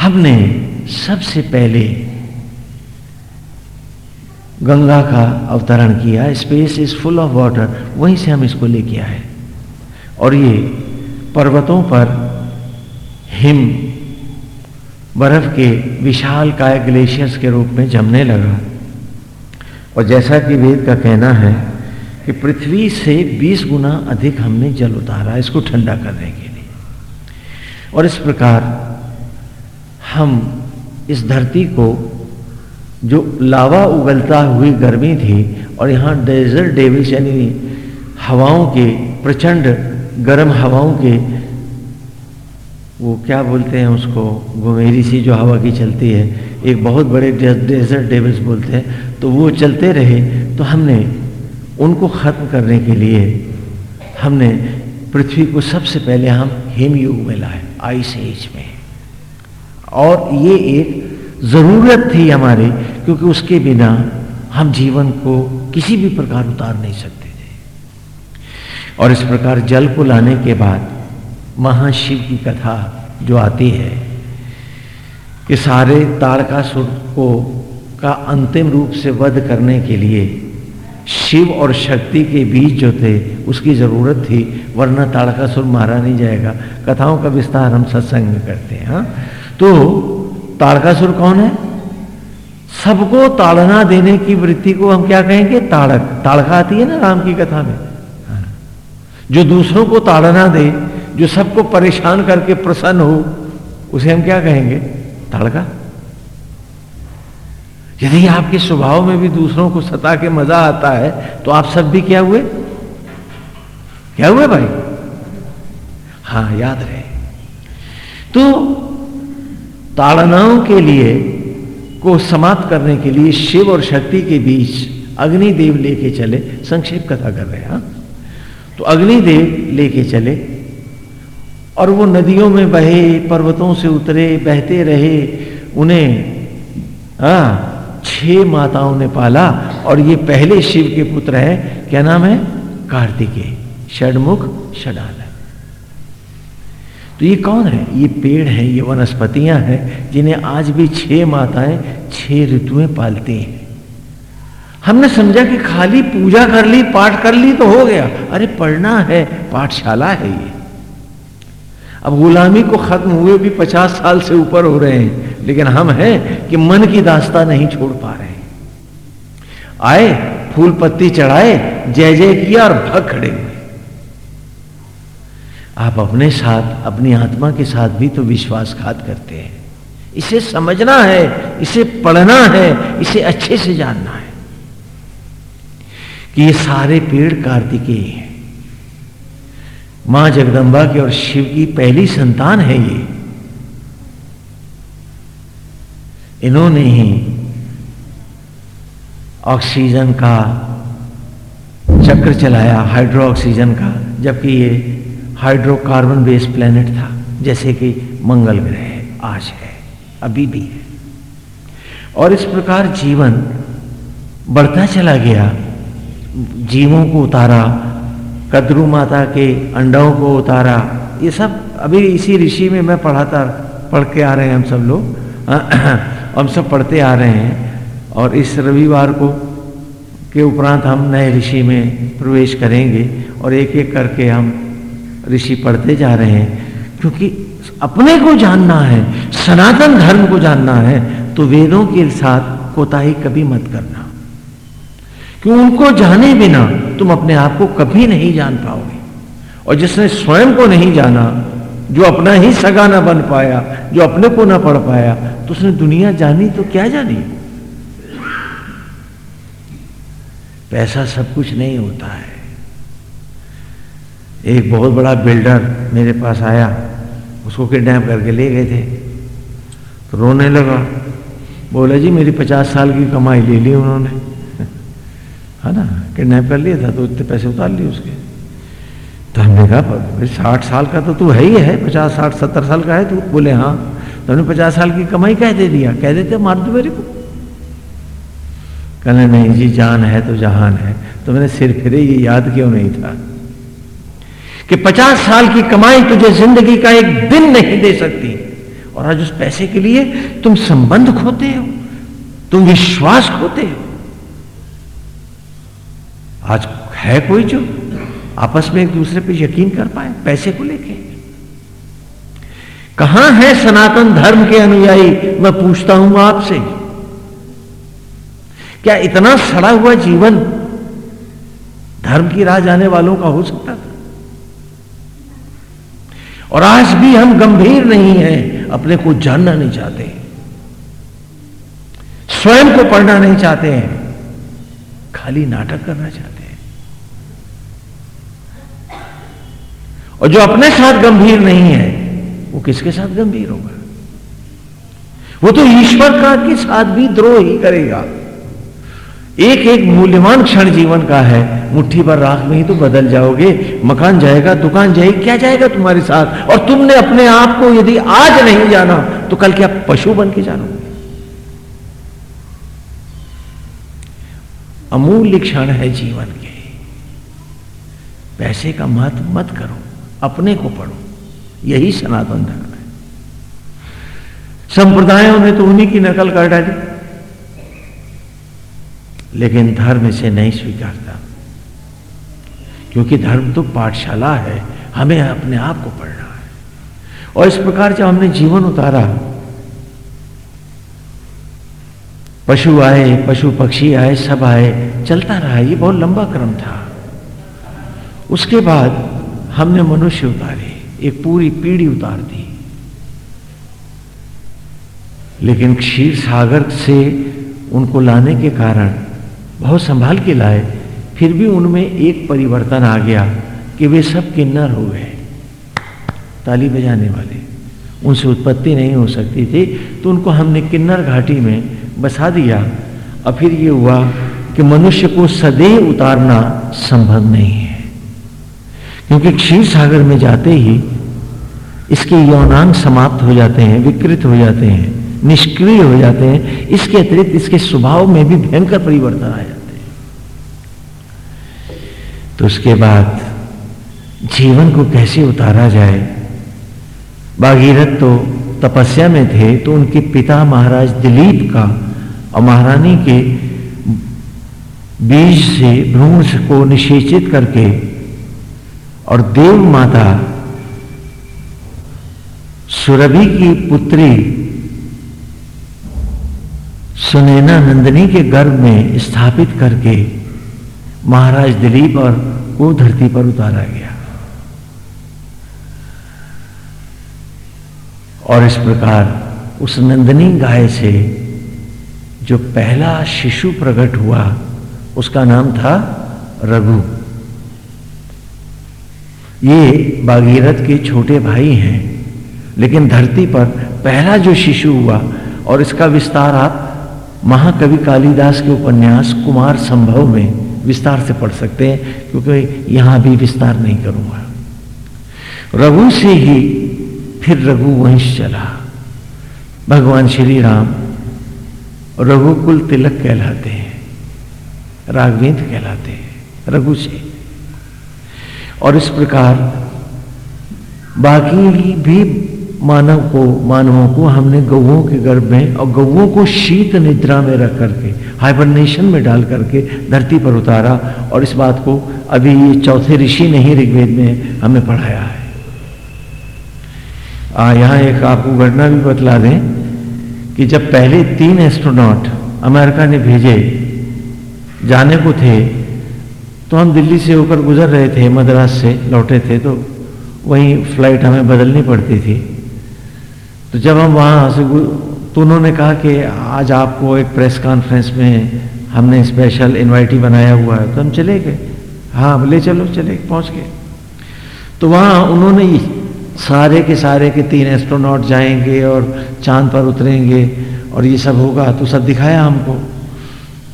हमने सबसे पहले गंगा का अवतरण किया space is full of water वहीं से हम इसको लेके आए। और ये पर्वतों पर हिम, बर्फ़ के विशाल काय ग्लेशियर्स के रूप में जमने लगा। और जैसा कि वेद का कहना है कि पृथ्वी से 20 गुना अधिक हमने जल उतारा इसको ठंडा करने के लिए। और इस प्रकार हम इस धरती को जो लावा उगलता हुई गर्मी थी और यहाँ डेजर्ट डेविल्स यानी हवाओं के, प्रचंड गर्म हवाओं के, वो क्या बोलते हैं उसको, घुमेरी सी जो हवा की चलती है, एक बहुत बड़े डेजर्ट डेविल्स बोलते हैं तो वो चलते रहे तो हमने उनको ख़त्म करने के लिए, हमने पृथ्वी को सबसे पहले हम हिम युग में लाए आइस एज में। और ये एक ज़रूरत थी हमारी, क्योंकि उसके बिना हम जीवन को किसी भी प्रकार उतार नहीं सकते थे और इस प्रकार जल को लाने के बाद महाशिव की कथा जो आती है कि सारे ताड़कासुर को, का अंतिम रूप से वध करने के लिए शिव और शक्ति के बीच जो थे, उसकी ज़रूरत थी, वरना ताड़कासुर मारा नहीं जाएगा कथाओं का विस्तार हम सत्संग में करते हैं, हा? तो ताड़कासुर कौन है? सबको ताड़ना देने की वृत्ति को हम क्या कहेंगे? ताड़क। ताड़का आती है ना राम की कथा में। हाँ। जो दूसरों को ताड़ना दे, जो सबको परेशान करके प्रसन्न हो, उसे हम क्या कहेंगे? ताड़का। यदि आपके स्वभाव में भी दूसरों को सता के मज़ा आता है तो आप सब भी क्या हुए? क्या हुए भाई? हाँ, याद रहे। तो ताड़नाओं के लिए को समाप्त करने के लिए शिव और शक्ति के बीच अग्निदेव लेके चले। संक्षेप कथा कर रहे हैं हाँ? तो अग्निदेव लेके चले और वो नदियों में बहे पर्वतों से उतरे बहते रहे उन्हें आ, छह माताओं ने पाला और ये पहले शिव के पुत्र हैं। क्या नाम है? कार्तिकेय। षडमुख षडाल तो ये कौन है? ये पेड़ है, ये वनस्पतियाँ हैं, जिन्हें आज भी छह माताएँ छह ऋतुएँ पालती हैं। हमने समझा कि खाली पूजा कर ली, पाठ कर ली तो हो गया। अरे पढ़ना है, पाठशाला है ये। अब गुलामी को खत्म हुए भी पचास साल से ऊपर हो रहे हैं, लेकिन हम हैं कि मन की दास्ता नहीं छोड़ पा रहे आए, फूल पत्ती चढ़ाए, जय जय किया और भग खड़े। आप अपने साथ, अपनी आत्मा के साथ भी तो विश्वासघात करते हैं। इसे समझना है, इसे पढ़ना है, इसे अच्छे से जानना है कि ये सारे पेड़ कार्तिकेय हैं। माँ जगदम्बा के और शिव की पहली संतान है ये। इन्होंने ही ऑक्सीजन का चक्र चलाया, हाइड्रो ऑक्सीजन का, जबकि ये हाइड्रोकार्बन बेस्ड प्लेनेट था, जैसे कि मंगल ग्रह आज है, अभी भी है। और इस प्रकार जीवन बढ़ता चला गया। जीवों को उतारा, कद्रू माता के अंडों को उतारा, ये सब अभी इसी ऋषि में मैं पढ़ाता, पढ़ के आ रहे हैं हम सब लोग। हम सब पढ़ते आ रहे हैं, और इस रविवार को, के उपरांत हम नए ऋषि में प्रवेश करेंगे, और एक एक करके हम ऋषि पढ़ते जा रहे हैं, क्योंकि अपने को जानना है, सनातन धर्म को जानना है तो वेदों के साथ कोताही कभी मत करना। कि उनको जाने बिना तुम अपने आप को कभी नहीं जान पाओगे। और जिसने स्वयं को नहीं जाना, जो अपना ही सगा ना बन पाया, जो अपने को ना पढ़ पाया तो उसने दुनिया जानी तो क्या जानी? पैसा सब कुछ नहीं होता है। एक बहुत बड़ा बिल्डर मेरे पास आया, उसको किडनैप करके ले गए थे। तो रोने लगा। बोला, जी, मेरी पचास साल की कमाई ले ली उन्होंने। है ना किडनैप कर लिया था तो इतने पैसे उतार लिए उसके। तो हमने कहा साठ साल का तो तू है ही है, पचास साठ सत्तर साल का है तू? बोले हाँ। तो हमने पचास साल की कमाई कह दे दिया, कह देते मार दो मेरे को। कहने नहीं जी, जान है तो जहान है। तो मैंने सिर फिरे, ये याद क्यों नहीं था? कि पचास साल की कमाई तुझे ज़िंदगी का एक दिन नहीं दे सकती। और आज उस पैसे के लिए तुम संबंध खोते हो, तुम विश्वास खोते हो। आज है कोई जो आपस में एक दूसरे पे यकीन कर पाए, पैसे को लेके। कहाँ है सनातन धर्म के अनुयायी? मैं पूछता हूँ आपसे। क्या इतना सड़ा हुआ जीवन धर्म की राह जाने वालों का हो सकता था? और आज भी हम गंभीर नहीं हैं, अपने को जानना नहीं चाहते। स्वयं को पढ़ना नहीं चाहते हैं, खाली नाटक करना चाहते हैं। और जो अपने साथ गंभीर नहीं है, वो किसके साथ गंभीर होगा? वो तो ईश्वर का के साथ भी द्रोह ही करेगा। एक एक मूल्यवान क्षण जीवन का है। मुट्ठी भर राख में ही तो बदल जाओगे। मकान जाएगा, दुकान जाएगी, क्या जाएगा तुम्हारे साथ? और तुमने अपने आप को यदि आज नहीं जाना तो कल क्या पशु बन के जानोगे अमूल्य क्षण है जीवन के। पैसे का महत्व मत करो, अपने को पढ़ो। यही सनातन धर्म है। संप्रदायों ने तो उन्हीं की नकल कर डाली। लेकिन धर्म इसे नहीं स्वीकारता। क्योंकि धर्म तो पाठशाला है, हमें अपने आप को पढ़ना है। और इस प्रकार जब हमने जीवन उतारा। पशु आए, पशु पक्षी आए, सब आए, चलता रहा, ये बहुत लंबा क्रम था। उसके बाद हमने मनुष्य उतारे, एक पूरी पीढ़ी उतार दी। लेकिन क्षीर सागर से उनको लाने के कारण बहुत संभाल के लाए, फिर भी उनमें एक परिवर्तन आ गया कि वे सब किन्नर हो गए। ताली बजाने वाले, उनसे उत्पत्ति नहीं हो सकती थी तो उनको हमने किन्नर घाटी में बसा दिया। और फिर ये हुआ कि मनुष्य को सदैव उतारना संभव नहीं है, क्योंकि क्षीर सागर में जाते ही इसके यौनांग समाप्त हो जाते हैं, विकृत हो जाते हैं। निष्क्रिय हो जाते हैं। इसके अतिरिक्त इसके स्वभाव में भी भयंकर परिवर्तन आ जाते हैं। तो उसके बाद जीवन को कैसे उतारा जाए? बागीरथ तो तपस्या में थे तो उनके पिता महाराज दिलीप का और महारानी के बीज से भ्रूण को निषेचित करके और देव माता सुरभि की पुत्री सुनैना नंदिनी के गर्भ में स्थापित करके महाराज दिलीप और को धरती पर उतारा गया। और इस प्रकार उस नंदिनी गाय से जो पहला शिशु प्रकट हुआ, उसका नाम था रघु। ये बागीरथ के छोटे भाई हैं, लेकिन धरती पर पहला जो शिशु हुआ और इसका विस्तार आप महाकवि कालिदास के उपन्यास कुमार संभव में विस्तार से पढ़ सकते हैं, क्योंकि यहाँ भी विस्तार नहीं करूँगा। रघु से ही फिर रघु वंश चला। भगवान श्री राम रघुकुल तिलक कहलाते हैं, राघवेंद्र कहलाते हैं, रघु से। और इस प्रकार बाकी भी मानव को मानवों को हमने गौओं के गर्भ में और गौओं को शीत निद्रा में रख करके हाइबरनेशन में डाल करके धरती पर उतारा और इस बात को अभी ये चौथे ऋषि ने ही ऋग्वेद में हमें पढ़ाया है। आ, यहाँ एक आपको घटना भी बतला दें कि जब पहले तीन एस्ट्रोनॉट अमेरिका ने भेजे जाने को थे तो हम दिल्ली से होकर गुजर रहे थे मद्रास से लौटे थे तो वहीं फ़्लाइट हमें बदलनी पड़ती थी। तो जब हम वहाँ से तो उन्होंने कहा कि आज आपको एक प्रेस कॉन्फ्रेंस में हमने स्पेशल इनवाइटी बनाया हुआ है तो हम चले गए। हाँ ले चलो, चले, पहुँच गए। तो वहाँ उन्होंने सारे के सारे के तीन एस्ट्रोनॉट जाएँगे और चाँद पर उतरेंगे और ये सब होगा तो सब दिखाया हमको।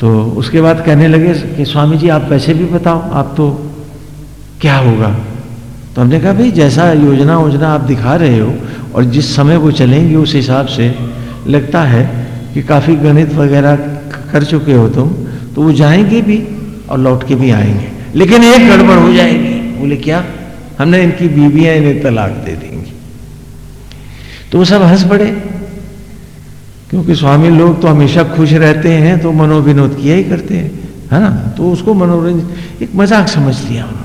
तो उसके बाद कहने लगे कि स्वामी जी, आप वैसे भी बताओ, आप तो क्या होगा? तो हमने कहा, भाई, जैसा योजना वोजना आप दिखा रहे हो और जिस समय वो चलेंगे, उस हिसाब से लगता है कि काफ़ी गणित वगैरह कर चुके हो तुम तो वो जाएँगे भी और लौट के भी आएँगे। लेकिन एक गड़बड़ हो जाएगी। बोले, क्या? हमने इनकी बीबियाँ इन्हें तलाक दे देंगी। तो वो सब हंस पड़े। क्योंकि स्वामी लोग तो हमेशा खुश रहते हैं तो मनोविनोद किया ही करते हैं, है ना? तो उसको मनोरंजन, एक मज़ाक समझ लिया उन्होंने।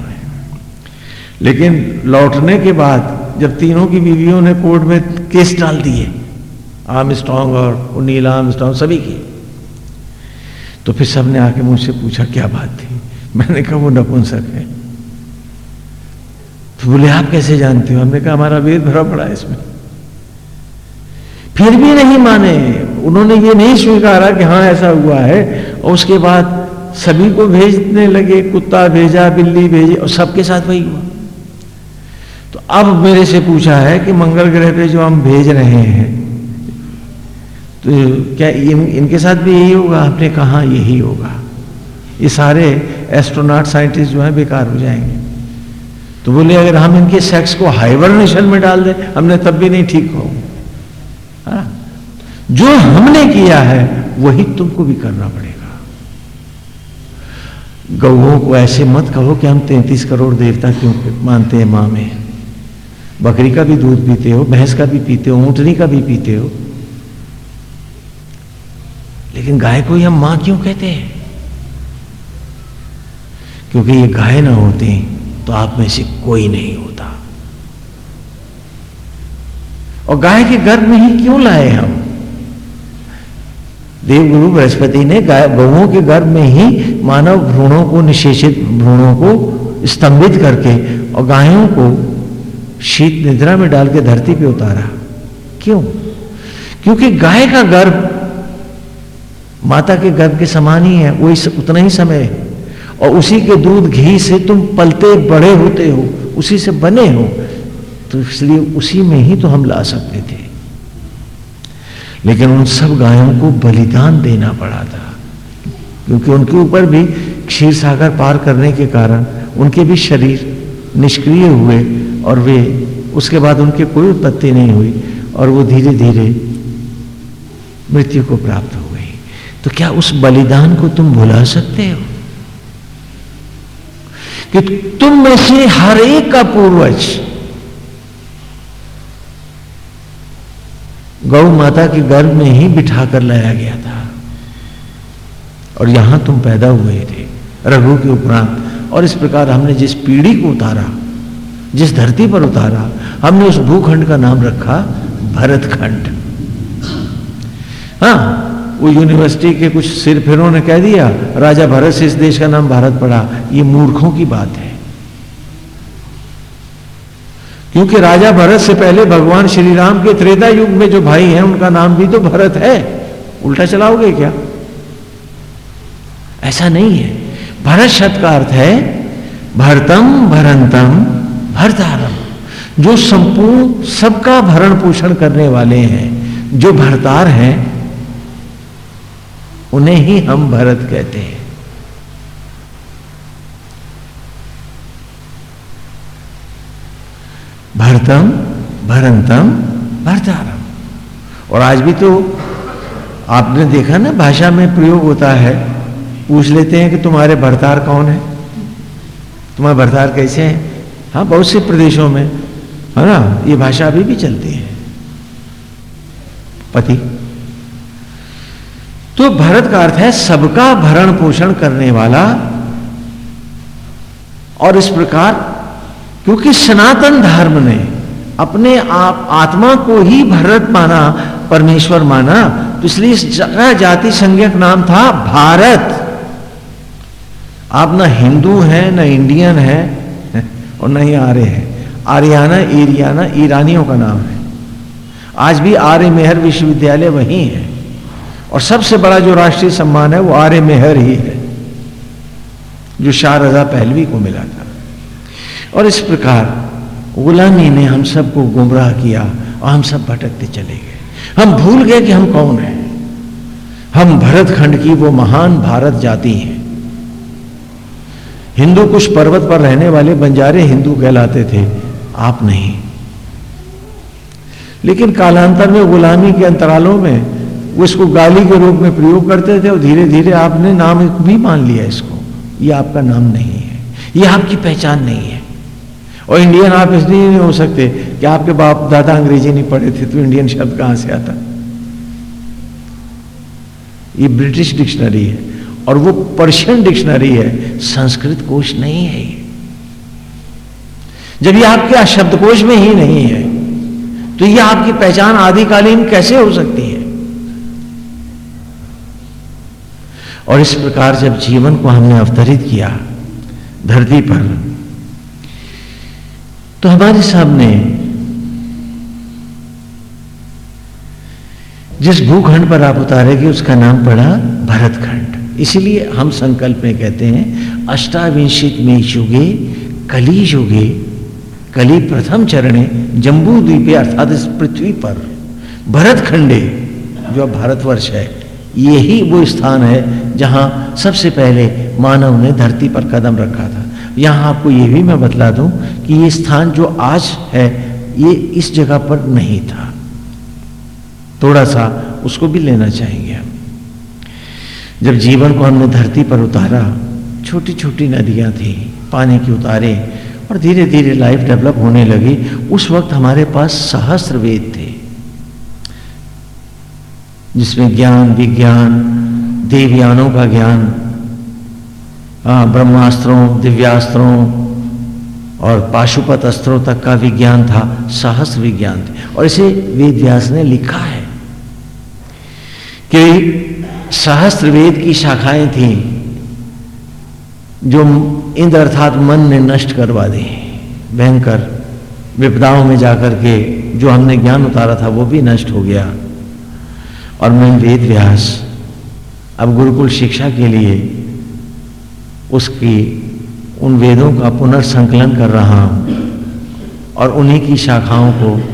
लेकिन लौटने के बाद जब तीनों की बीवियों ने कोर्ट में केस डाल दिए, आर्म स्ट्रांग और नील आर्म स्ट्रांग सभी की तो फिर सबने आके मुझसे पूछा, क्या बात थी? मैंने कहा, वो नपुंसक है। तो बोले, आप कैसे जानते हो? हमने कहा, हमारा वेद भरा पड़ा है इसमें। फिर भी नहीं माने। उन्होंने ये नहीं स्वीकारा कि हाँ ऐसा हुआ है। और उसके बाद सभी को भेजने लगे, कुत्ता भेजा, बिल्ली भेजी, और सबके साथ वही हुआ। तो अब मेरे से पूछा है कि मंगल ग्रह पे जो हम भेज रहे हैं तो क्या इन, इनके साथ भी यही होगा? आपने कहा यही होगा। ये सारे एस्ट्रोनॉट साइंटिस्ट जो है बेकार हो जाएँगे। तो बोले अगर हम इनके सेक्स को हाइबरनेशन में डाल दें हमने तब भी नहीं ठीक हो। हाँ? जो हमने किया है वही तुमको भी करना पड़ेगा। गौओं को ऐसे मत कहो कि हम तैतीस करोड़ देवता क्यों मानते हैं माँ में? बकरी का भी दूध पीते हो, भैंस का भी पीते हो, ऊंटनी का भी पीते हो। लेकिन गाय को ही हम माँ क्यों कहते हैं? क्योंकि ये गाय ना होती तो आप में से कोई नहीं होता। और गाय के गर्भ में ही क्यों लाए हम? देवगुरु बृहस्पति ने गाय गौों के गर्भ में ही मानव भ्रूणों को निशेषित भ्रूणों को स्तंभित करके और गायों को शीत निद्रा में डाल के धरती पे उतारा। क्यों? क्योंकि गाय का गर्भ माता के गर्भ के समान ही है, वो इस, उतना ही समय है। और उसी के दूध, घी से तुम पलते बड़े होते हो, उसी से बने हो तो इसलिए उसी में ही तो हम ला सकते थे। लेकिन उन सब गायों को बलिदान देना पड़ा था। क्योंकि उनके ऊपर भी क्षीर सागर पार करने के कारण उनके भी शरीर निष्क्रिय हुए और वे, उसके बाद उनकी कोई उत्पत्ति नहीं हुई और वो धीरे धीरे मृत्यु को प्राप्त हो गई। तो क्या उस बलिदान को तुम भुला सकते हो? कि तुम में से हर एक का पूर्वज, गौ माता के गर्भ में ही बिठा कर लाया गया था। और यहाँ तुम पैदा हुए थे, रघु के उपरांत। और इस प्रकार हमने जिस पीढ़ी को उतारा जिस धरती पर उतारा, हमने उस भूखंड का नाम रखा भरत खंड हाँ वो यूनिवर्सिटी के कुछ सिर फिरों ने कह दिया, राजा भरत से इस देश का नाम भारत पड़ा। ये मूर्खों की बात है। क्योंकि राजा भरत से पहले भगवान श्री राम के त्रेता युग में जो भाई हैं, उनका नाम भी तो भरत है। उल्टा चलाओगे क्या? ऐसा नहीं है। भरत शब्द का अर्थ है, भरतम भरंतम भरतारम जो संपूर्ण सबका भरण पोषण करने वाले हैं, जो भरतार हैं, उन्हें ही हम भरत कहते हैं। भरतम, भरंतम, भरतारम। और आज भी तो आपने देखा ना, भाषा में प्रयोग होता है। पूछ लेते हैं कि तुम्हारे भरतार कौन है? तुम्हारे बर्तार कैसे है? हाँ बहुत से प्रदेशों में, है ना, ये भाषा अभी भी चलती है। पति। तो भरत का अर्थ है सबका भरण पोषण करने वाला और इस प्रकार, क्योंकि सनातन धर्म ने अपने आप, आत्मा को ही भरत माना, परमेश्वर माना तो इसलिए इस जगह जाति संज्ञक नाम था भारत। आप ना हिंदू हैं, ना इंडियन है और ना ही आर्य है। आर्याना, ईरियाना, ईरानियों का नाम है। आज भी आर्य मेहर विश्वविद्यालय वही है। और सबसे बड़ा जो राष्ट्रीय सम्मान है, वो आर्य मेहर ही है, जो शाह रजा पहलवी को मिला था। और इस प्रकार गुलामी ने हम सबको गुमराह किया और हम सब भटकते चले गए। हम भूल गए कि हम कौन हैं। हम भरत खंड की वो महान भारत जाति हैं। हिंदू कुछ पर्वत पर रहने वाले बंजारे हिंदू कहलाते थे। आप नहीं। लेकिन कालांतर में गुलामी के अंतरालों में वो इसको गाली के रूप में प्रयोग करते थे और धीरे धीरे आपने नाम भी मान लिया इसको। ये आपका नाम नहीं है। ये आपकी पहचान नहीं है। और इंडियन आप इसलिए नहीं हो सकते कि आपके बाप दादा अंग्रेज़ी नहीं पढ़े थे तो इंडियन शब्द कहाँ से आता? ये ब्रिटिश डिक्शनरी है। और वो पर्शियन डिक्शनरी है, संस्कृत कोश नहीं है जब ये आपके शब्दकोश में ही नहीं है तो ये आपकी पहचान आदिकालीन कैसे हो सकती है? और इस प्रकार जब जीवन को हमने अवतरित किया धरती पर तो हमारे सामने जिस भूखंड पर आप उतारेगी, उसका नाम पड़ा भरतखंड। इसीलिए हम संकल्प में कहते हैं, अष्टाविंशित में युगे, कली युगे, कली प्रथम चरणे, जम्बू द्वीपे अर्थात इस पृथ्वी पर, भरत खंडे, जो भारतवर्ष है, यही वो स्थान है जहाँ सबसे पहले मानव ने धरती पर कदम रखा था। यहाँ आपको ये भी मैं बतला दूँ कि ये स्थान जो आज है, ये इस जगह पर नहीं था। थोड़ा सा उसको भी लेना हम जब जीवन को हमने धरती पर उतारा छोटी छोटी नदियाँ थी, पानी की उतारे और धीरे धीरे लाइफ डेवलप होने लगी, उस वक्त हमारे पास सहस्त्र वेद थे। जिसमें ज्ञान, विज्ञान, देवयानों का ज्ञान ब्रह्मास्त्रों, दिव्यास्त्रों और पाशुपत अस्त्रों तक का विज्ञान था, सहस्त्र विज्ञान थे। और इसे वेद व्यास ने लिखा है कि सहस्त्र वेद की शाखाएँ थी, जो इंद्र अर्थात मन ने नष्ट करवा दी। भयंकर विपदाओं में जाकर के जो हमने ज्ञान उतारा था, वो भी नष्ट हो गया। और मैं वेद व्यास, अब गुरुकुल शिक्षा के लिए उसकी, उन वेदों का पुनर्संकलन कर रहा हूँ और उन्हीं की शाखाओं को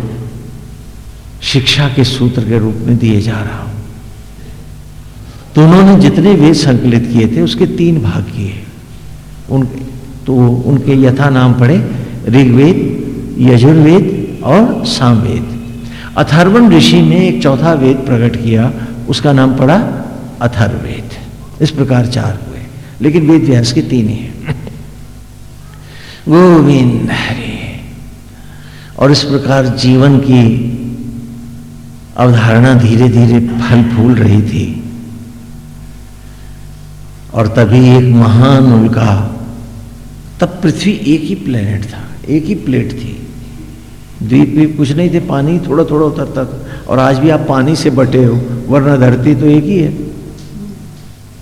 शिक्षा के सूत्र के रूप में दिए जा रहा हूँ। तो उन्होंने जितने वेद संकलित किए थे, उसके तीन भाग किए। उन तो उनके यथा नाम पड़े, ऋग्वेद, यजुर्वेद और सामवेद। अथर्वण ऋषि ने एक चौथा वेद प्रकट किया, उसका नाम पड़ा अथर्वेद इस प्रकार चार हुए, लेकिन वेद व्यास के तीन ही है। गोविंद हरे, और इस प्रकार जीवन की अवधारणा धीरे धीरे फल फूल रही थी। और तभी एक महान उल्का तब पृथ्वी एक ही प्लेनेट था, एक ही प्लेट थी। द्वीप भी कुछ नहीं थे, पानी थोड़ा थोड़ा उतरता था। और आज भी आप पानी से बटे हो, वरना धरती तो एक ही है।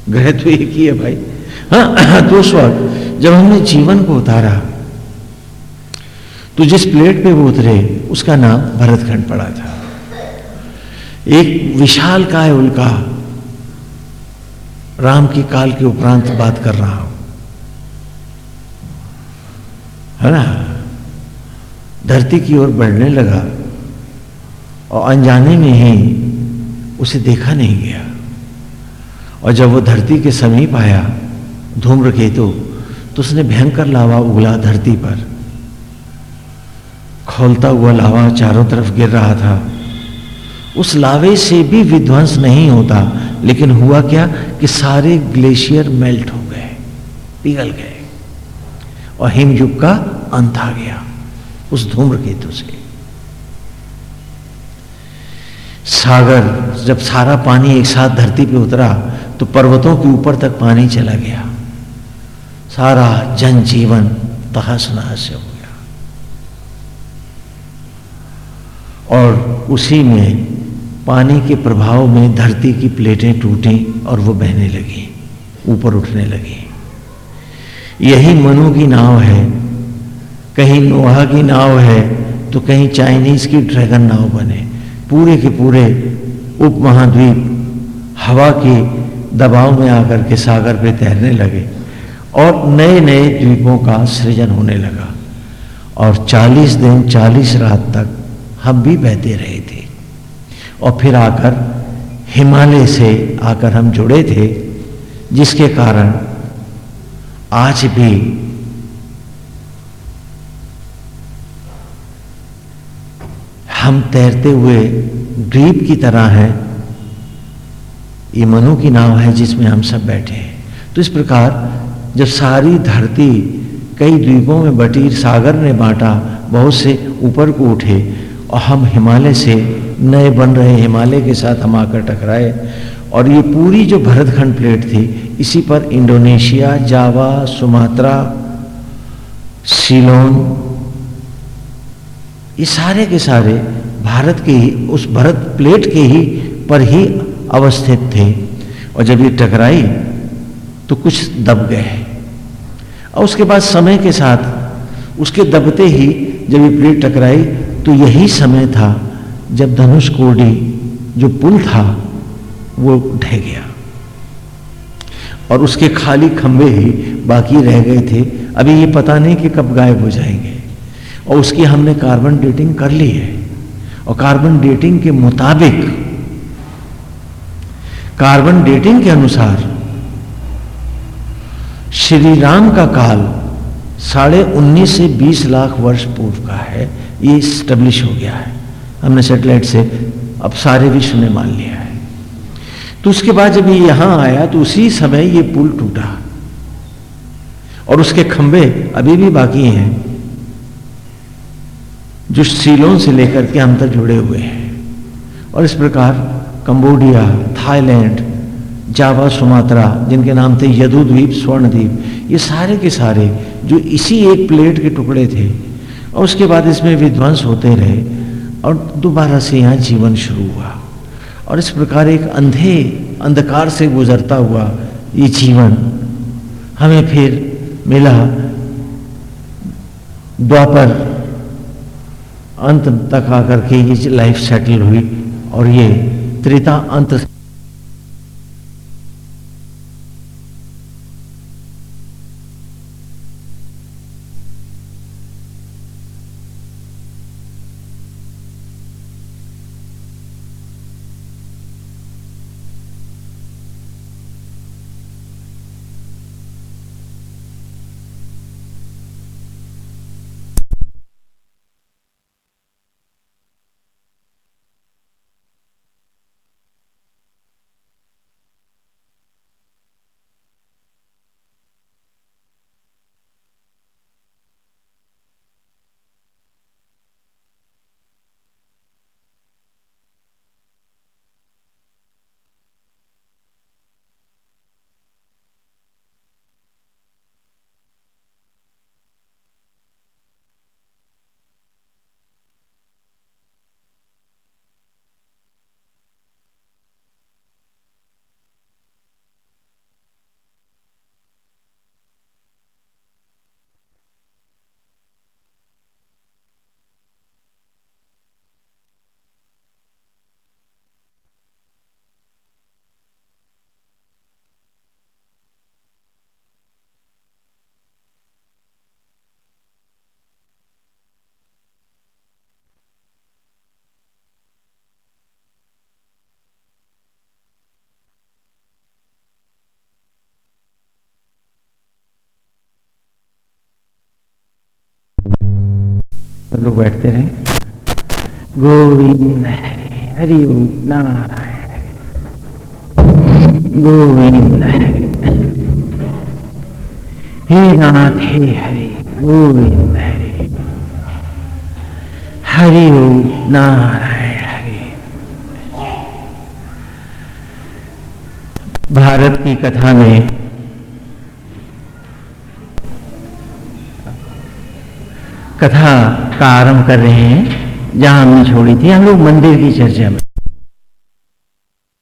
ग्रह तो एक ही है भाई। हाँ तो वक्त जब हमने जीवन को उतारा तो जिस प्लेट पे वो उतरे, उसका नाम भरतखंड पड़ा था। एक विशाल काय उल्का राम की काल के उपरांत बात कर रहा हूँ। है ना? धरती की ओर बढ़ने लगा और अनजाने में ही उसे देखा नहीं गया। और जब वो धरती के समीप आया, धूम्रकेतु तो उसने भयंकर लावा उगला धरती पर। खोलता हुआ लावा चारों तरफ़ गिर रहा था। उस लावे से भी विध्वंस नहीं होता लेकिन हुआ क्या कि सारे ग्लेशियर मेल्ट हो गए, पिघल गए और हिमयुग का अंत आ गया उस धूम्र केतु से। सागर, जब सारा पानी एक साथ धरती पे उतरा तो पर्वतों के ऊपर तक पानी चला गया। सारा जनजीवन तहस नहस हो गया। और उसी में पानी के प्रभाव में धरती की प्लेटें टूटी और वो बहने लगी, ऊपर उठने लगी। यही मनु की नाव है, कहीं नोहा की नाव है तो कहीं चाइनीज़ की ड्रैगन नाव बने। पूरे के पूरे उपमहाद्वीप हवा के दबाव में आकर के सागर पे तैरने लगे और नए नए द्वीपों का सृजन होने लगा। और 40 दिन 40 रात तक हम भी बहते रहे थे। और फिर आकर हिमालय से आकर हम जुड़े थे, जिसके कारण आज भी हम तैरते हुए द्वीप की तरह हैं। ये मनु की नाव है जिसमें हम सब बैठे हैं। तो इस प्रकार जब सारी धरती कई द्वीपों में बटी सागर ने बांटा, बहुत से ऊपर को उठे और हम हिमालय से नए बन रहे हिमालय के साथ हम आकर टकराए। और ये पूरी जो भरतखंड प्लेट थी, इसी पर इंडोनेशिया, जावा, सुमात्रा, सीलोन, ये सारे के सारे भारत के ही, उस भरत प्लेट के ही पर ही अवस्थित थे। और जब ये टकराई तो कुछ दब गए। और उसके बाद समय के साथ, उसके दबते ही जब ये प्लेट टकराई तो यही समय था जब धनुष कोडी जो पुल था, वो ढह गया। और उसके खाली खंबे ही बाकी रह गए थे। अभी ये पता नहीं कि कब गायब हो जाएँगे। और उसकी हमने कार्बन डेटिंग कर ली है। और कार्बन डेटिंग के मुताबिक कार्बन डेटिंग के अनुसार, श्री राम का काल साढ़े उन्नीस से बीस लाख वर्ष पूर्व का है। ये स्टेब्लिश हो गया है। हमने सेटेलाइट से अब सारे विश्व ने मान लिया है। तो उसके बाद जब ये यहाँ आया तो उसी समय ये पुल टूटा। और उसके खंबे अभी भी बाकी हैं, जो सीलों से लेकर के तक जुड़े हुए हैं। और इस प्रकार कंबोडिया, थाईलैंड, जावा, सुमात्रा, जिनके नाम थे यदुद्वीप, स्वर्णद्वीप, ये सारे के सारे जो इसी एक प्लेट के टुकड़े थे और उसके बाद इसमें विध्वंस होते रहे और दोबारा से यहाँ जीवन शुरू हुआ। और इस प्रकार एक अंधे, अंधकार से गुजरता हुआ ये जीवन हमें फिर मिला द्वापर अंत तक आकर के ये लाइफ सेटल हुई और ये त्रिता अंत लोग बैठते रहे। गोविंद हरि नारायण। गोविंद हे। नाथ, हे हरि, गोविंद हरि हरि ओम नारायण, हरि। भारत की कथा में कथा का आरंभ कर रहे हैं, जहाँ हमने छोड़ी थी। हम लोग मंदिर की चर्चा में